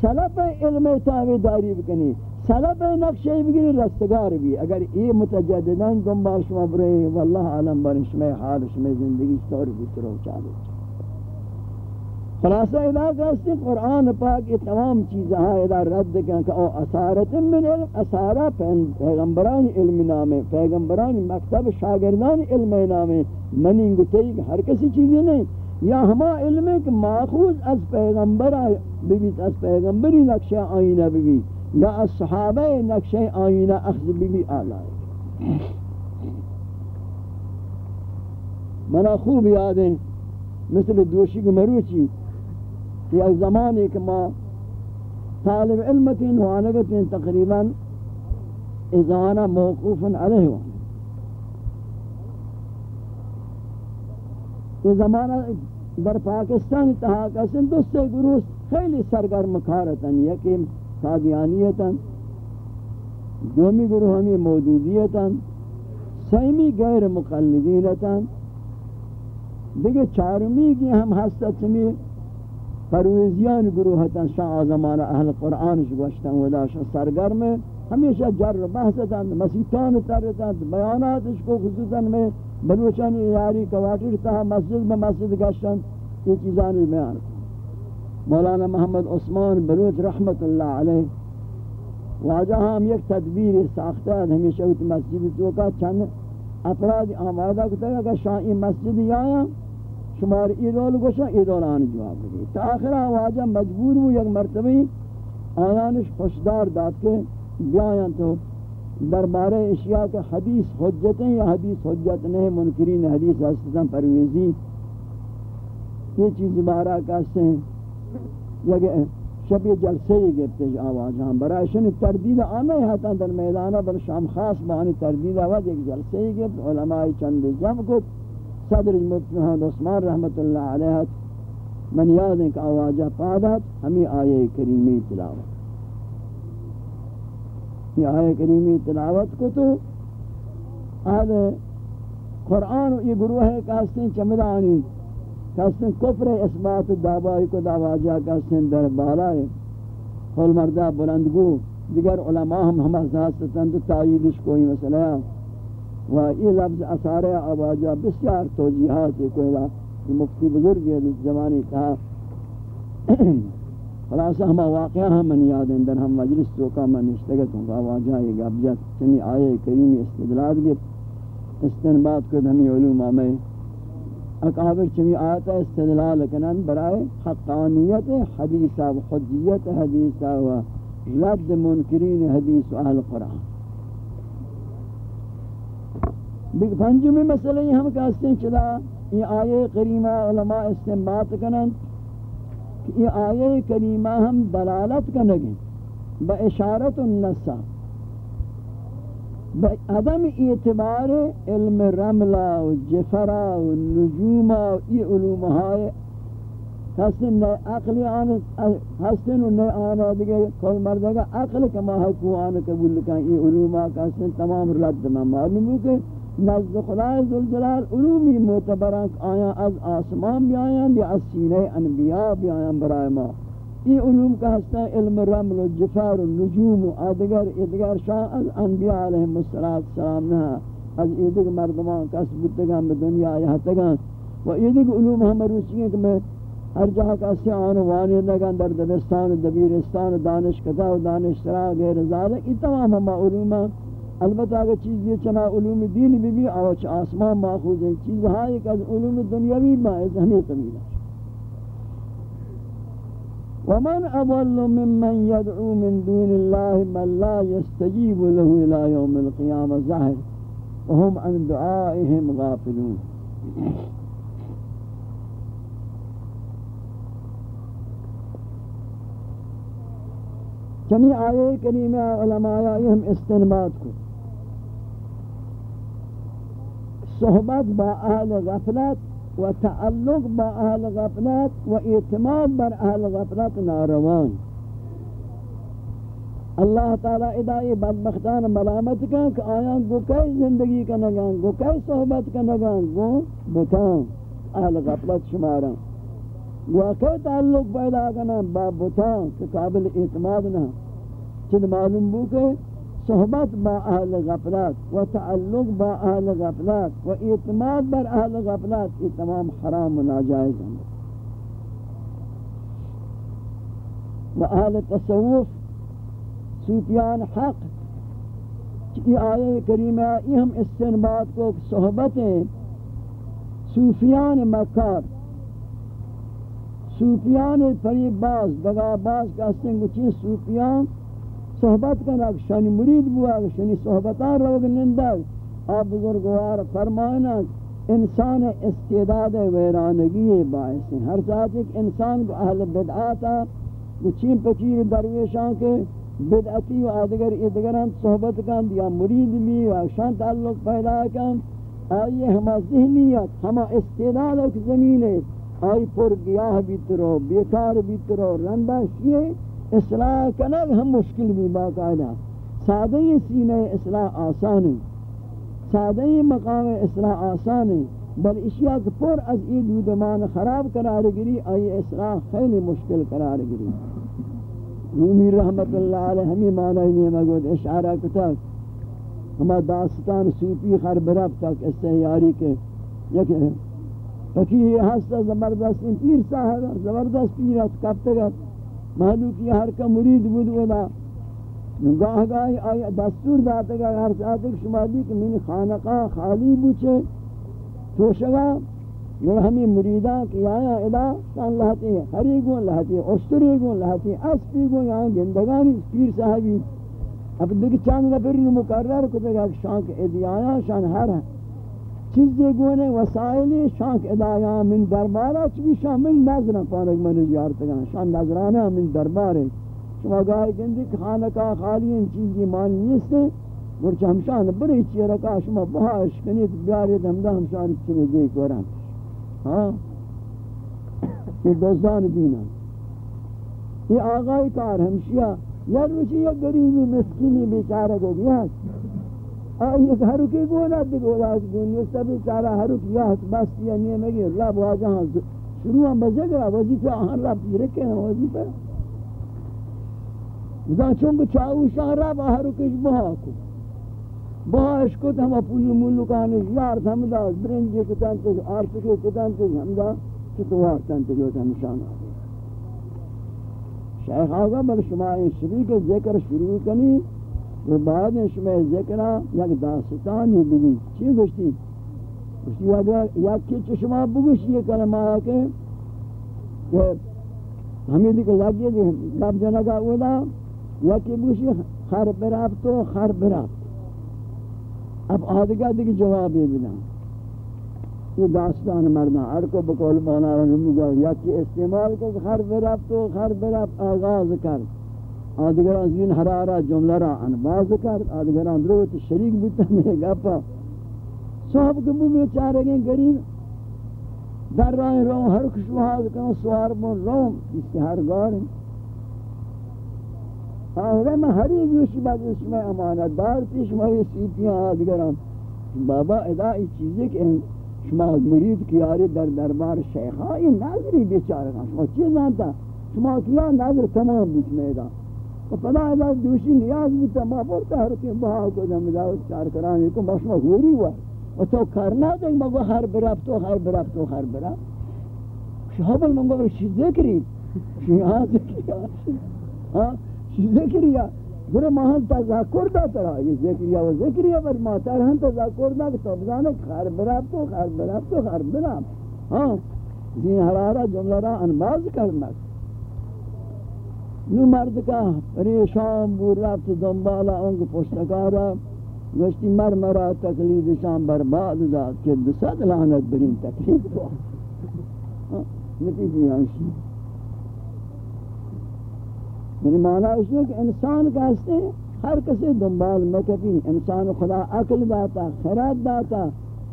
سلب علم تاوی داری بکنی. سلب نقشے بگیری رستگار بھی اگر یہ متجددان دنبال شما برے واللہ عالم بر شما حال شما زندگی سطور بھی ترو چالے خلاصہ علاقہ اس قرآن پاک یہ تمام چیزیں ادھا رد کن کہ او اثارت من علم اثارہ پیغمبران علم نامے، پیغمبران مکتب شاگردان علم نامے منینگو تیگ ہر کسی چیزیں نہیں، یا ہما علم ہے کہ ماخوذ از پیغمبر ببیت از پیغمبری نقشہ آئینہ ببیت یا اصحابہ نقشہ آئینہ اخذ بی بی آلائے منا خوب یاد ہیں مثل دوشی کے مروچی کہ ایک زمانے کہ ما طالب علمتین وانگتین تقریبا ازانہ موقوفا علیہ وانگتین یہ زمانہ در پاکستان اتحاق اسن دوستے گروہ خیلی سرگرم کارتن یکی قادیانیتاً دومی گروہ ہمی موجودیتاً سیمی غیر مقلدینتاً دیکھے چارمی کی ہم ہستا چمی پرویزیان گروہ تاً شاہ آزمان اہل قرآن شگوشتاً ودا شاہ سرگرم ہمیشہ جر بحثتاً مسیطان ترتاً بیاناتش کو خصوصاً میں بلوچان یاری کواتر تہا مسجد میں مسجد گشتاً یہ چیزانی بیان مولانا محمد عثمان بلوچ رحمت اللہ علیہ واجہ ہم یک تدبیر ساختہ ہے ہمیشہ ہوتی مسجد تو کا چند افراد آمادہ کتا ہے کہ شاہی مسجد آیا شمار ایدول گوشا ایدول آنی جواب دی تا آخرہ واجہ مجبور ہو یک مرتبہ آیانش خوشدار داد کے بیایاں تو دربارہ اشیاء کے حدیث حجتیں یا حدیث حجت نہیں، منکرین حدیث حسن پرویزی. یہ چیز بارہ کہتے ہیں. یک شب جلسے ہی گرتے ہیں آواز ہاں. برایشن تردید آنے ہاتا در میدانہ بر شام خاص بانی تردید آواز ایک جلسے ہی گرت علماء چند جمع کو صدر مفتی محمد عثمان رحمت اللہ علیہ من یاد ہیں کہ آواجہ پادت ہمیں آیے کریمی تلاوت۔ یہ آیے کریمی تلاوت کو تو اہل قرآن یہ گروہ ہے کہاستے ہیں چمدانی کسن کفر اثبات دعوائی کو دعوا جا کسن در بالائے خول مردہ بلندگو، دیگر علماء ہم ہم احساس تند تائیدش کوئی مسئلہ۔ ہے و یہ لفظ اثار آواجہ بسیار توجیحات کوئی مفتی بزرگ ہے زمانی کہا خلاصہ ہم واقعہ ہم من یاد اندر ہم مجلس توکا من نشتگت ہوں آواجہ یہ گبجت چمی آئے کریمی استدلال گفت استنباد کو ہمیں علوم آمیں اکابر چمی آتا استدلال کنن برای حقانیت حدیثہ و حجیت حدیثہ و رد منکرین، حدیث و اہل قرآن۔ دیکھ پنجمی مسئلہ ہم کہتے ہیں چلا یہ آیے قریمہ علماء استنباط کنن یہ آیے کریمہ ہم دلالت کا با اشارت النسا با عدم اعتبار علم رملہ و جفرہ و نجومہ و ای علوم ہائے حسن نئے عقلی آن حسن و نئے آنا دیگے کل مردگا عقل کما حقو آنا قبول لکھا ای علومہ کا حسن تمام رد میں معلوم ہو کہ نزد خدای ذوالجلال علومی معتبران آیا از آسمان بھی یا از سینہ انبیاء بھی برای ما؟ یہ علوم کا ہستا علم رمل و جفار و نجوم و آدگر، ادگر شاہ از انبیاء علیہ السلام نہ از ایدگ مردمان کس بودتگان به دنیا آیاتگان و ایدگ علوم ہم روچی ہیں کہ میں ہر جہاں کا سے آن وانی لگن در دبستان دبیرستان دانش کتا و دانش سرا غیر زادہ یہ تمام ہم علوم البتہ اگر چیز یہ چنا علوم دین بھی بھی آوچ آسمان ماخوذ ہیں چیز ہاں ایک از علوم دنیاوی باعث ہمیں قبیل ہے ومن اضل ممن يدعو من دون الله من لا يستجيب له الى يوم القيامه ظاهر وهم عن دعائهم غافلون۔ چنی آیے کریمہ علماء ہم استنباد کو۔ صحبت با اہل غفلت و تعلق با اہل غفلت و اعتماد بر اہل غفلت ناروان. اللہ تعالی ادائی بدبختان ملامت کن کہ آیان گو کئی زندگی کنگان، گو کئی صحبت کنگان، گو بتان اہل غفلت شماران گو کئی تعلق پیدا کنن با بتان کہ قابل اعتماد نہ. چند معلوم بو کہ صحبت با اہل غفلت و تعلق با اہل غفلت و اعتماد بر اہل غفلت، یہ تمام حرام و ناجائز ہیں۔ و اہل تصوف، صوفیان حق، یہ آیہ کریمہ، یہ ہم استنباد کو صحبتیں صوفیان مکار صوفیان فریب باز دگا باز کا سنگوچی صوفیان صحبت کرنا شانی مرید بوا شانی صحبتان روگ نندگ آپ بزرگوار فرمائنا انسان استعداد ویرانگی باعث ہیں۔ ہر ساتھ ایک انسان کو اہل بدعاتا وہ چین پکیر درویشان کے بدعتی و آدگر ادگران صحبت کن، یا مرید بھی و شان تعلق پیدا کن، آئیے ہما ذہنیت ہما استعداد ایک زمین ہے۔ آئی پر گیاہ بیترو بیکار بیترو رندہ شیئے اصلاح کنگ ہم مشکل بھی باقاعدہ سادہ سینہ اصلاح آسان ہے سادہ مقام اصلاح آسان ہے بل اشیاء کے پر از ای دودمان خراب قرار گری آئی اصلاح خیلی مشکل قرار گری رومی رحمت اللہ علیہ ہمیں معنی نہیں مگود اشعارہ کتاک ہما داستان سوپی خرب رب تک اس کے۔ یک فقیر حسد زبردست، پیر صاحب زبردست پیرت کب تک محلوکی ہر کا مرید بود ولا. گاہ گاہی آیا دستور داتا گا ہر ساتھ ایک شما دی کہ من خانقاہ خالی بوچے. توشگا یہ ہمیں مریداں کی آیا ادا سان لہتی ہے ہری گون لہتی ہے استری گون لہتی ہے اسپی گون یہاں گندگانی پیر صاحبی. اب دیکھ چاند نفر مقرر کتے گا شان کے ادیایا شان ہر ہے. چیزی گونے وسائلی شانک ادایا من دربارا چوی شامل نظرن پانک من زیارتگان شان نظرانا من دربارے شما گاہی کندی کہ خانکا خالی ان چیزی مانی نیستے گرچہ ہمشان بری چی رکا شما بہاش کنید بیارید ہمدہ ہمشان چنو گئی کورن۔ ہاں؟ یہ دوزان دینا یہ آغای کار ہمشیہ، یا روچی یا گریبی، مسکینی بیچارہ کو گیا۔ ایک حرکی گولا دی گولا اس گونی سبی چارا حرک یا بس یا نیے مگی اللہ بوا جہاں شروع ہم بزگرہ وزیفہ آہن رب جی رکھے ہیں وزیفہ بزان چونکہ چاہو شاہ رب حرکش بہا کو۔ بہا اشکت ہم اپوی ملکانش یار ہمدا برنجی کتن تک آرسکی کتن تک ہمدا چطوار تن تک ہوتا نشان آگے۔ شیخ آگا بل شما این شریع کے ذکر شروع کنی و بعد شما ذکر یک داستانی بگی چی گوشتی؟ گوشتی اگر یک کی شما بگوشتی یہ کلمہ کہ کہ ہمیں دیکھ لگی دی گب جنگا اولا یکی بگوشتی؟ خر براب تو خر براب اب آدھگا دیکھ جوابی بنا. یہ داستان مردان ہر کو بقول مولانا رحمہ گا یا کہ استعمال کو ہر براب تو ہر براب آغاز کر. آدگران زین حرارہ جملہ را انباز کر آدگران دروت شریک بودتا میں گپا۔ صاحب کبو میں چارے گئے گریب در راہ رو ہر کشوہاز کنا سوار بون رو اس کے ہر گار۔ ہیں آہرے میں ہر ایک یوشی بعد اس میں امانت دار تھی شما یہ سیتیاں آدگران بابا، ادا ای چیزیں کہ شما مرید کیاری در دربار شیخا یہ ناظری بیچارہ شما چیز آنتا شما کیا ناظر تمام بیچ میں ادا و پدا ادا دوشی نیاز بیتا ما پورتا ہر کہ بہا کو دم داود چار کرانے کو بشما گوری ہوا و تو کرنا دیں مگو ہر برف تو ہر برف تو ہر برف شہابل منگو شی ذکری؟ شی ہاں ذکری؟ ہاں شی ذکری؟ ذرا ماہن تذاکر دا ترا یہ ذکریہ و ذکریہ پر ماتر ہم تذاکر دا کہ تو بزانے خیر براب تو خیر براب تو خیر براب ہاں دین حرارہ جملہ را انباز کرنا نو مرد کا پریشان بور رفت دنبالا انگ پشتکارا گوشتی مر مرا تقلید شام برباد داد کہ دسد لعنت برین تقلید کو نتیجی آنشی یعنی معنی اس کہ انسان کا ہستے ہر کسی دنبال مکفی انسان خدا عقل داتا خیرات داتا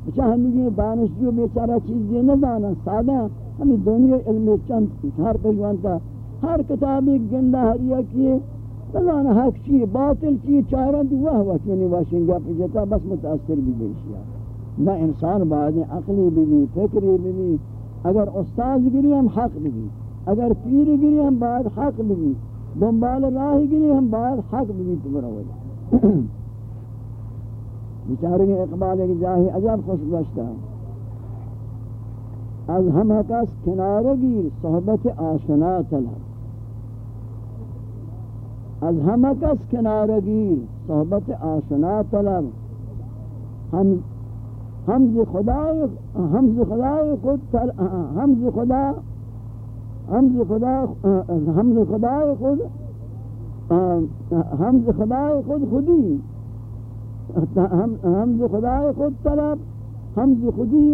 اچھا دانش جو بیچارہ چیزیں نہ دانا سادہ ہمیں دنیا علم چند ہر پجوانتا ہر کتابی گندہ ہریا کیے نہ حق چیئے باطل چیئے چاران دی واہ واہ چونی واشنگا پجتا بس متاثر بھی بیشیا نہ انسان بعد عقلی بھی بھی، فکری بھی بھی۔ اگر استاذ گری ہم حق بھی اگر پیر گری ہم بعد حق بھی دنبال راہ گری ہم بعد حق بھی تو ہو جائے بیچارے اقبال ایک جاہی عجب خوش گشتا از ہم کس کنار گیر صحبت آشنا طلب از ہم کس کنار گیر صحبت آشنا طلب. ہم حمز خدا حمز خدا خود تر حمز خدا حمز خدا حمز خدا خود حمز خدا خود خودی. حمز خدا خود طلب حمز خودی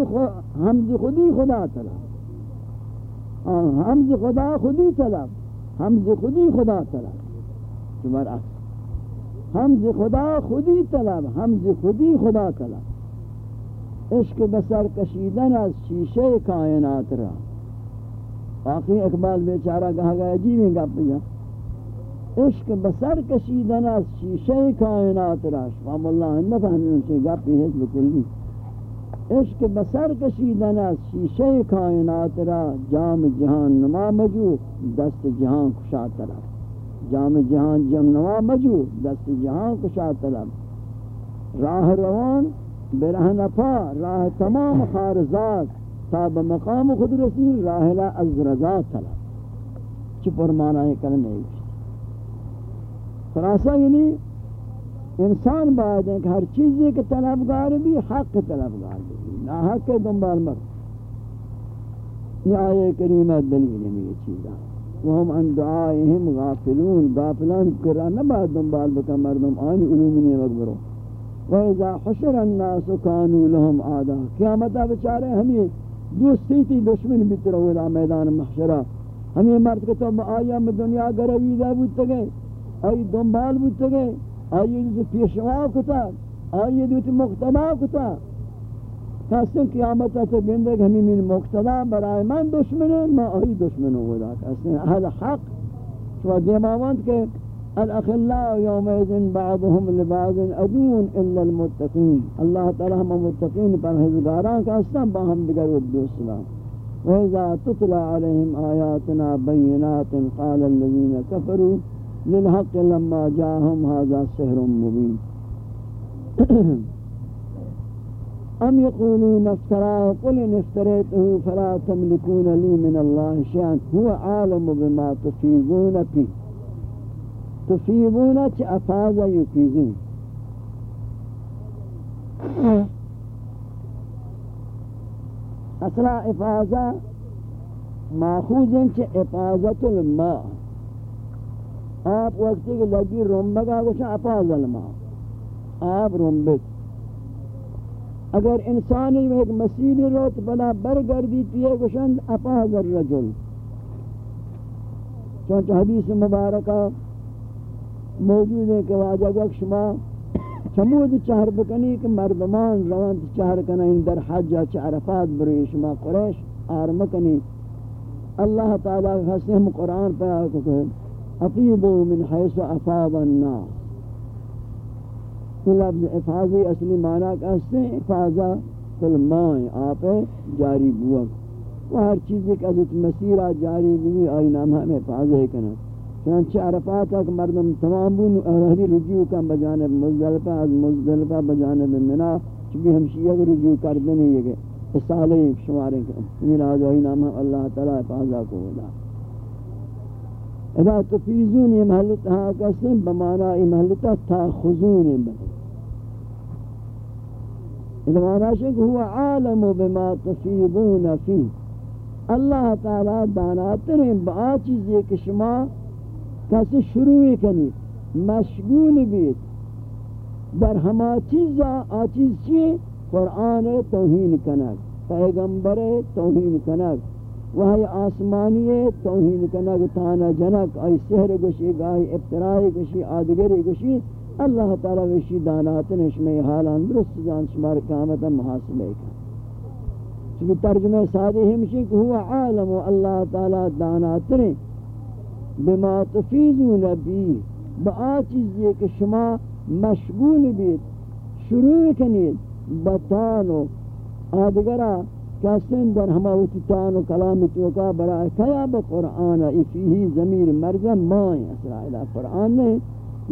حمز خودی خدا طلب. حمز خدا خودی طلب حمز خودی خدا طلب. تمہار حمز جی خدا خودی طلب، ہم حمز خودی خدا طلب۔ عشق بسر کشیدن از شیشه کائنات را۔ باقی اقبال بیچارہ کہا گیا عجیب گپ جا عشق بسر کشیدن از شیشہ کائنات راش فام اللہ نہ فہمی ان سے گپ ہے بکلی عشق بسر کشیدن از شیشہ کائنات را۔ جام جہان نما مجو دست جہان کشا طلب۔ جام جہان جم نما مجو دست جہان کشا طلب. راہ روان، برہ نفا راہ تمام خارزات تا مقام خود رسید راہلا از رضا طلب. چی پرمانا ہے کلمہ ایک؟ خلاصہ یعنی انسان باید ہے کہ ہر چیزی کے طلبگار بھی، حق طلبگار بھی، نا حق کے دنبال مر. یہ آیے کریمہ دلیل میں یہ چیزا وہم ان دعائهم غافلون. غافلان کران نباید دنبال بکا مردم. آنی علومنی مقبرو وَإِذَا حُشِرَ النَّاسُ كَانُوا لَهُمْ آدَا قیامتا بچارے ہمیں دوستی تی دشمن بیتر ہوئے میدان محشرہ. ہمیں مرد کہ تو آیا میں دنیا گرویدہ بودتا گئے. آئی دنبال بودتا گئے. آئی دوت پیشوا کتا. آئی دوت مقتدا کتا. کسن قیامت تا گندگ ہمیں من مقتدا برای من دشمن ہے میں آئی دشمن ہوئے دا کسن اہل حق شو دیماوند کہ الاخلاء يومئذ بعضهم لبعض ادون الا المتقين الله تعالى هم متقين پرهیزگاران کا ہستن باہم دیگر و دوستنا واذا تتلى عليهم آياتنا بينات قال الذين كفروا للحق لما جاءهم هذا سحر مبين أم يقولون افتراه قل إن افتريته فلا تملكون لي من الله شيئا. هو عالم بما تفيضون فيه تفیبون چه افاظ یفیزون أصلا افاظا ماخوذ چه افاظت الماء آپ وقتی کہ لگی رنبگا گوشن افاظ الماء آپ رنبت اگر انسانی میں ایک مسیل روت بلا برگردی تیئے گشند افاظ الرجل چونچہ حدیث مبارکہ موجود ہے کہ واجہ وقت شما چمود چہر بکنی کہ مردمان روان چہر کنین در حج چہرفات بروی شما قریش آرمکنی اللہ تعالیٰ حسنم قرآن پہ آکو کہ افیدو من حیث افاد الناس لفظ افاظی اصلی معنی کہتے ہیں افاظہ کل مائیں آپ جاری بوک وہ ہر چیز ایک عزت مسیرہ جاری بھی آئی نام ہمیں افاظہ کنا۔ چنانچہ عرفات تک مردم تمام بون اہلی رجوع کا بجانب مزدلفہ، از مزدلفہ بجانب منا، چونکہ ہم شیعہ کو رجوع کر یہ کہ اصالہ شمارے میلاد وہی نام اللہ تعالیٰ افاظہ کو ہوتا اذا تفیزون یہ محلتہ کسیم بمانا یہ محلتہ تاخذون بہت اذا معنی ہے کہ ہوا عالم بما تفیضون فی اللہ تعالی داناتر ہیں با چیزی کہ شما کسی شروع کنی، مشغول بیت. در ہما چیزا، آ چیز چیئے؟ قرآن توہین کنک پیغمبر توہین کنک وہی آسمانی توہین کنک تانا جنک آئی سحر گوشی، گاہی ابترائی گوشی، آدگری گوشی اللہ تعالی وشی دانات نشمی حالان درست جان شمار قیامت محاسبہ کا چونکہ ترجمہ سادی ہمشی کہ ہوا عالم و اللہ تعالی دانات نے بما تفیزون بی، با چیز یہ کہ شما مشغول بیت شروع کنید بتانو آدگرہ کسن در ہماوتی تانو کلام توکا برای کیا با قرآن، افیہی زمیر مرجع مائیں اسرائیلہ قرآن نہیں۔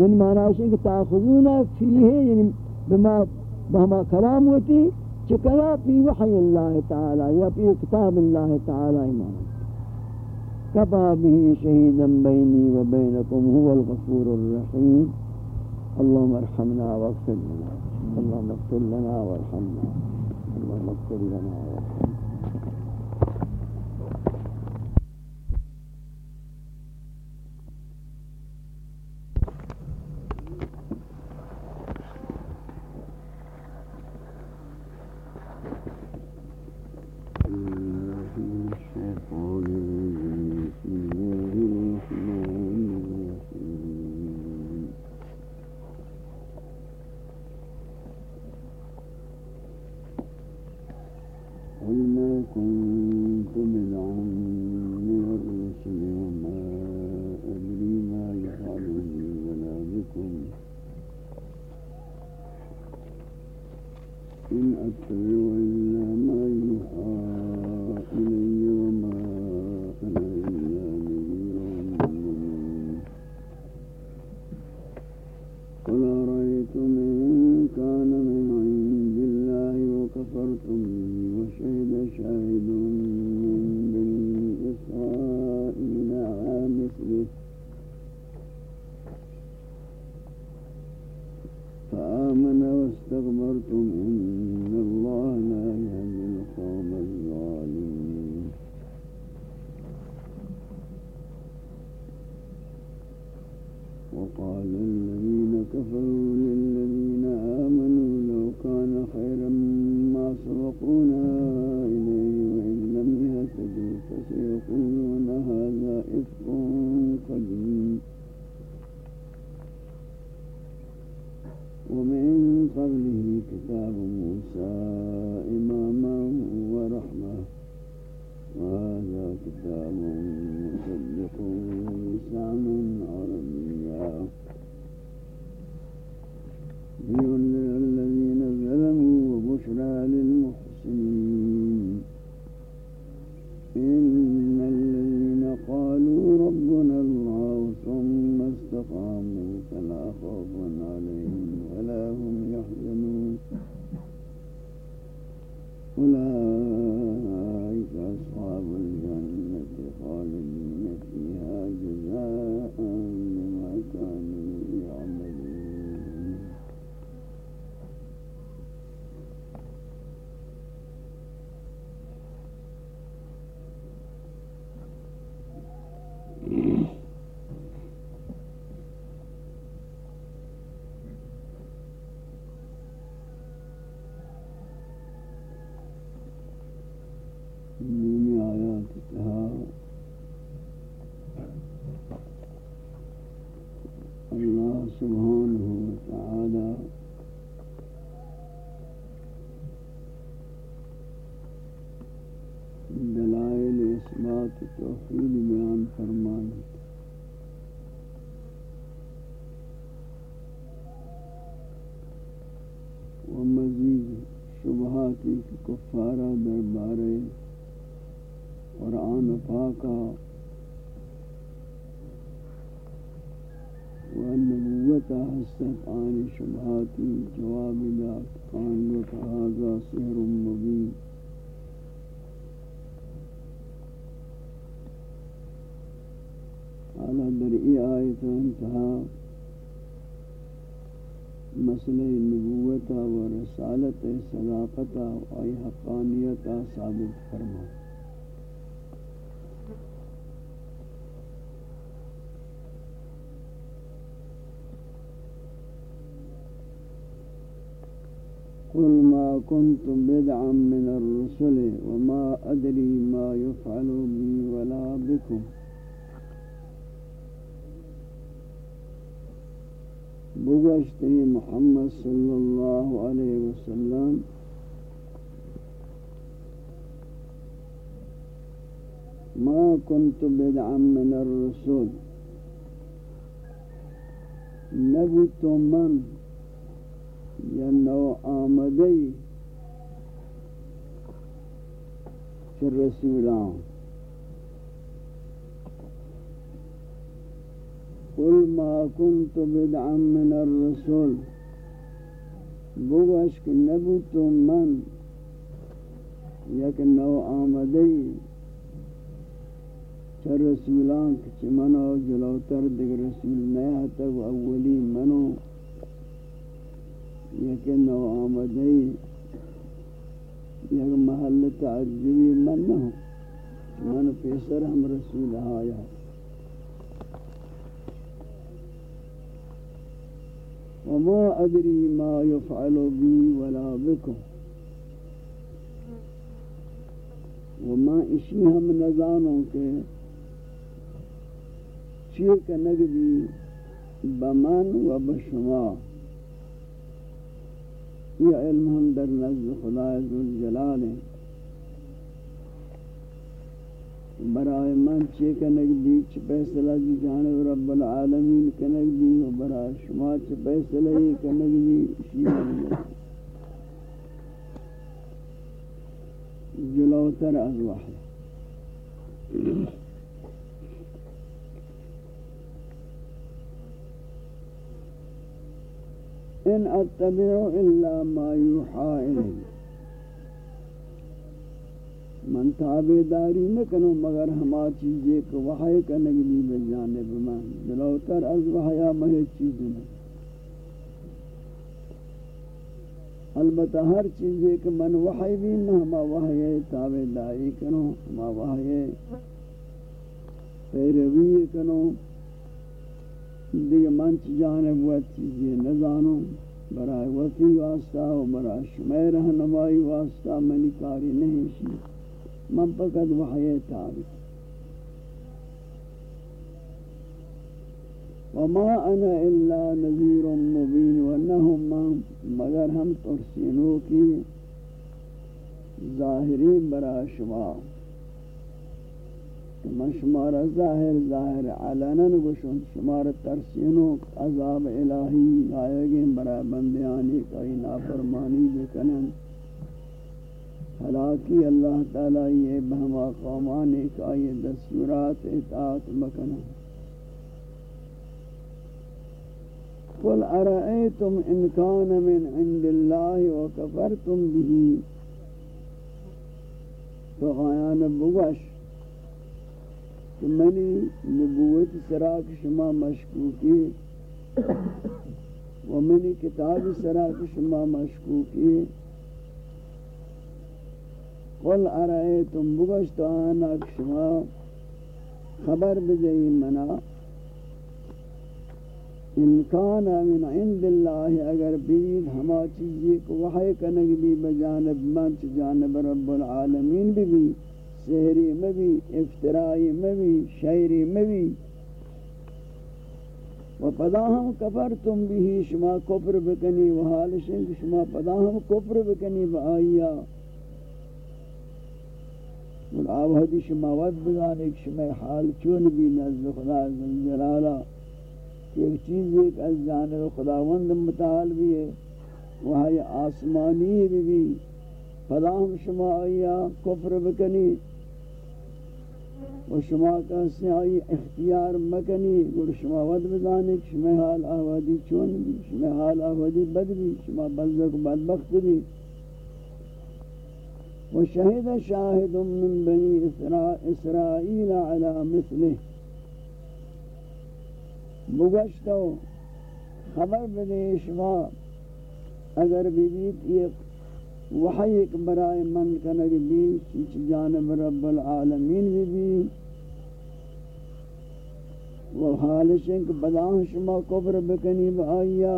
یعنی معنی ہے کہ تأخذون فیہ یعنی بما بما کلام ہوتی چکلا فی وحی اللہ تعالی یا فی کتاب اللہ تعالی ایمان. کفا به شہیدا بینی و بینکم هو الغفور الرحیم. اللهم ارحمنا واغفر لنا. اللهم اغفر لنا وارحمنا اللهم اغفر لنا وارحمنا حقانیت ثابت فرما قل ما كنت بدعا من الرسل وما أدري ما يفعل بي ولا بكم۔ بگشتے محمد صلی اللہ علیہ وسلم كنت بدعا من الرسول. نبت من؟ ینو آمدی فی الرسولان قل ما كنت بدعا من الرسول. بوش کہ نبوتو من؟ یک نو آمدی چر رسولان کچھ منو جلوتر دیگر رسول نیا تک اولی منو یک نو آمدی یک محل تعجبی من نو من پیسر ہم رسول آیا. وما أدري ما يفعل بي ولا بكم وما اشی ہم نزانوں کے چیر کا نگبی بمن و بشما یہ علم ہم در نزد خدا عزوالجلال ہیں. برائے من چی کنک بھی چی پیسلہ جی جانب رب العالمین کنک بھی و برائے شما چی پیسلہ ہی کنک بھی شیعہ بھی جلوتر از وحی. ان اتبعو الا ما یوحا الی من تابع داری نہ کنو مگر ہما چیزیں کو وحی کا نگلی بجانب من دلوتر از وحیا مہی چیز نہ البتہ ہر چیزیں کہ من وحی بھی نہ ہما وحی تابع داری کنو، ہما وحی پیروی کنو۔ دیگه من چی جانب و چیزی نزانو برای وقتی واسطہ و برای شمیر رہنمائی واسطہ، منی کاری نہیں شید من فقط وحی تابع وما انا الا نذیر مبین ونہم مگر ہم ترسینوں کی ظاہری برا شما۔ من شمار ظاہر ظاہر علنن گوشن شمار ترسینوں عذاب الہی آئے گئے برا بندیانی کئی نافرمانی بکنن. حلاکی اللہ تعالی یہ بہما قومان ایک آئی دستورات اطاعت مکنا قل ارائیتم ان کان من عند اللہ وکفرتم به. تو غایان بگوش. کہ منی نبوت سراک شما مشکوکی و منی کتاب سراک شما مشکوکی قل ارائیتم بگشت آنک شما خبر بدئی منا انکان من عند اللہ اگر بید ہما چیزی کو وحی کنگ بھی بجانب منچ جانب رب العالمین بھی بھی سحری میں بھی افترائی میں بھی شعری میں بھی و پدا ہم کفر تم بھی، شما کفر بکنی و حالشن شما پدا ہم کفر بکنی با آئیا۔ اور آوہدی شما ود بزانے کہ شما حال چون بھی نزد خدا جلالہ کہ ایک چیز ایک از جانب خداوند متعال بھی ہے، وہ ہے آسمانی بھی۔ بھی فلا ہم شما آیا کفر بکنی۔ و شما کسی های اختیار مکنی. گر شما ود بزانی که شما حال آوادی چون بی شما حال آوادی بد بی شما بزدک بدبخت بی. و شهد شاهد من بنی اسرائیل علی مثله. بگشتو. خبر بده شما. اگر بیدید یک وحی ایک برائے من کنگ بھی چیچ جانب رب العالمین بھی بھی و حالشن کہ بداہ شما کبر بکنی بآئیا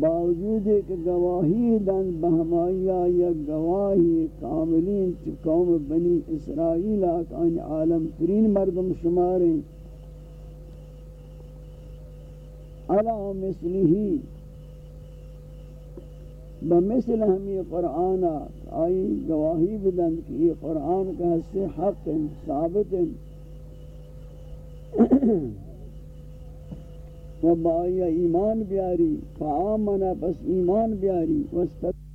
باوجود کہ گواہی دن بہمائیا یا گواہی کاملین قوم بنی اسرائیل آکان عالم ترین مردم شماریں. علا مثلی بمثل ہمی قرآن آئی گواہی بدن کہ یہ قرآن کا حصہ حق ثابت و با ایمان بیاری، فآمنا پس ایمان بیاری وستد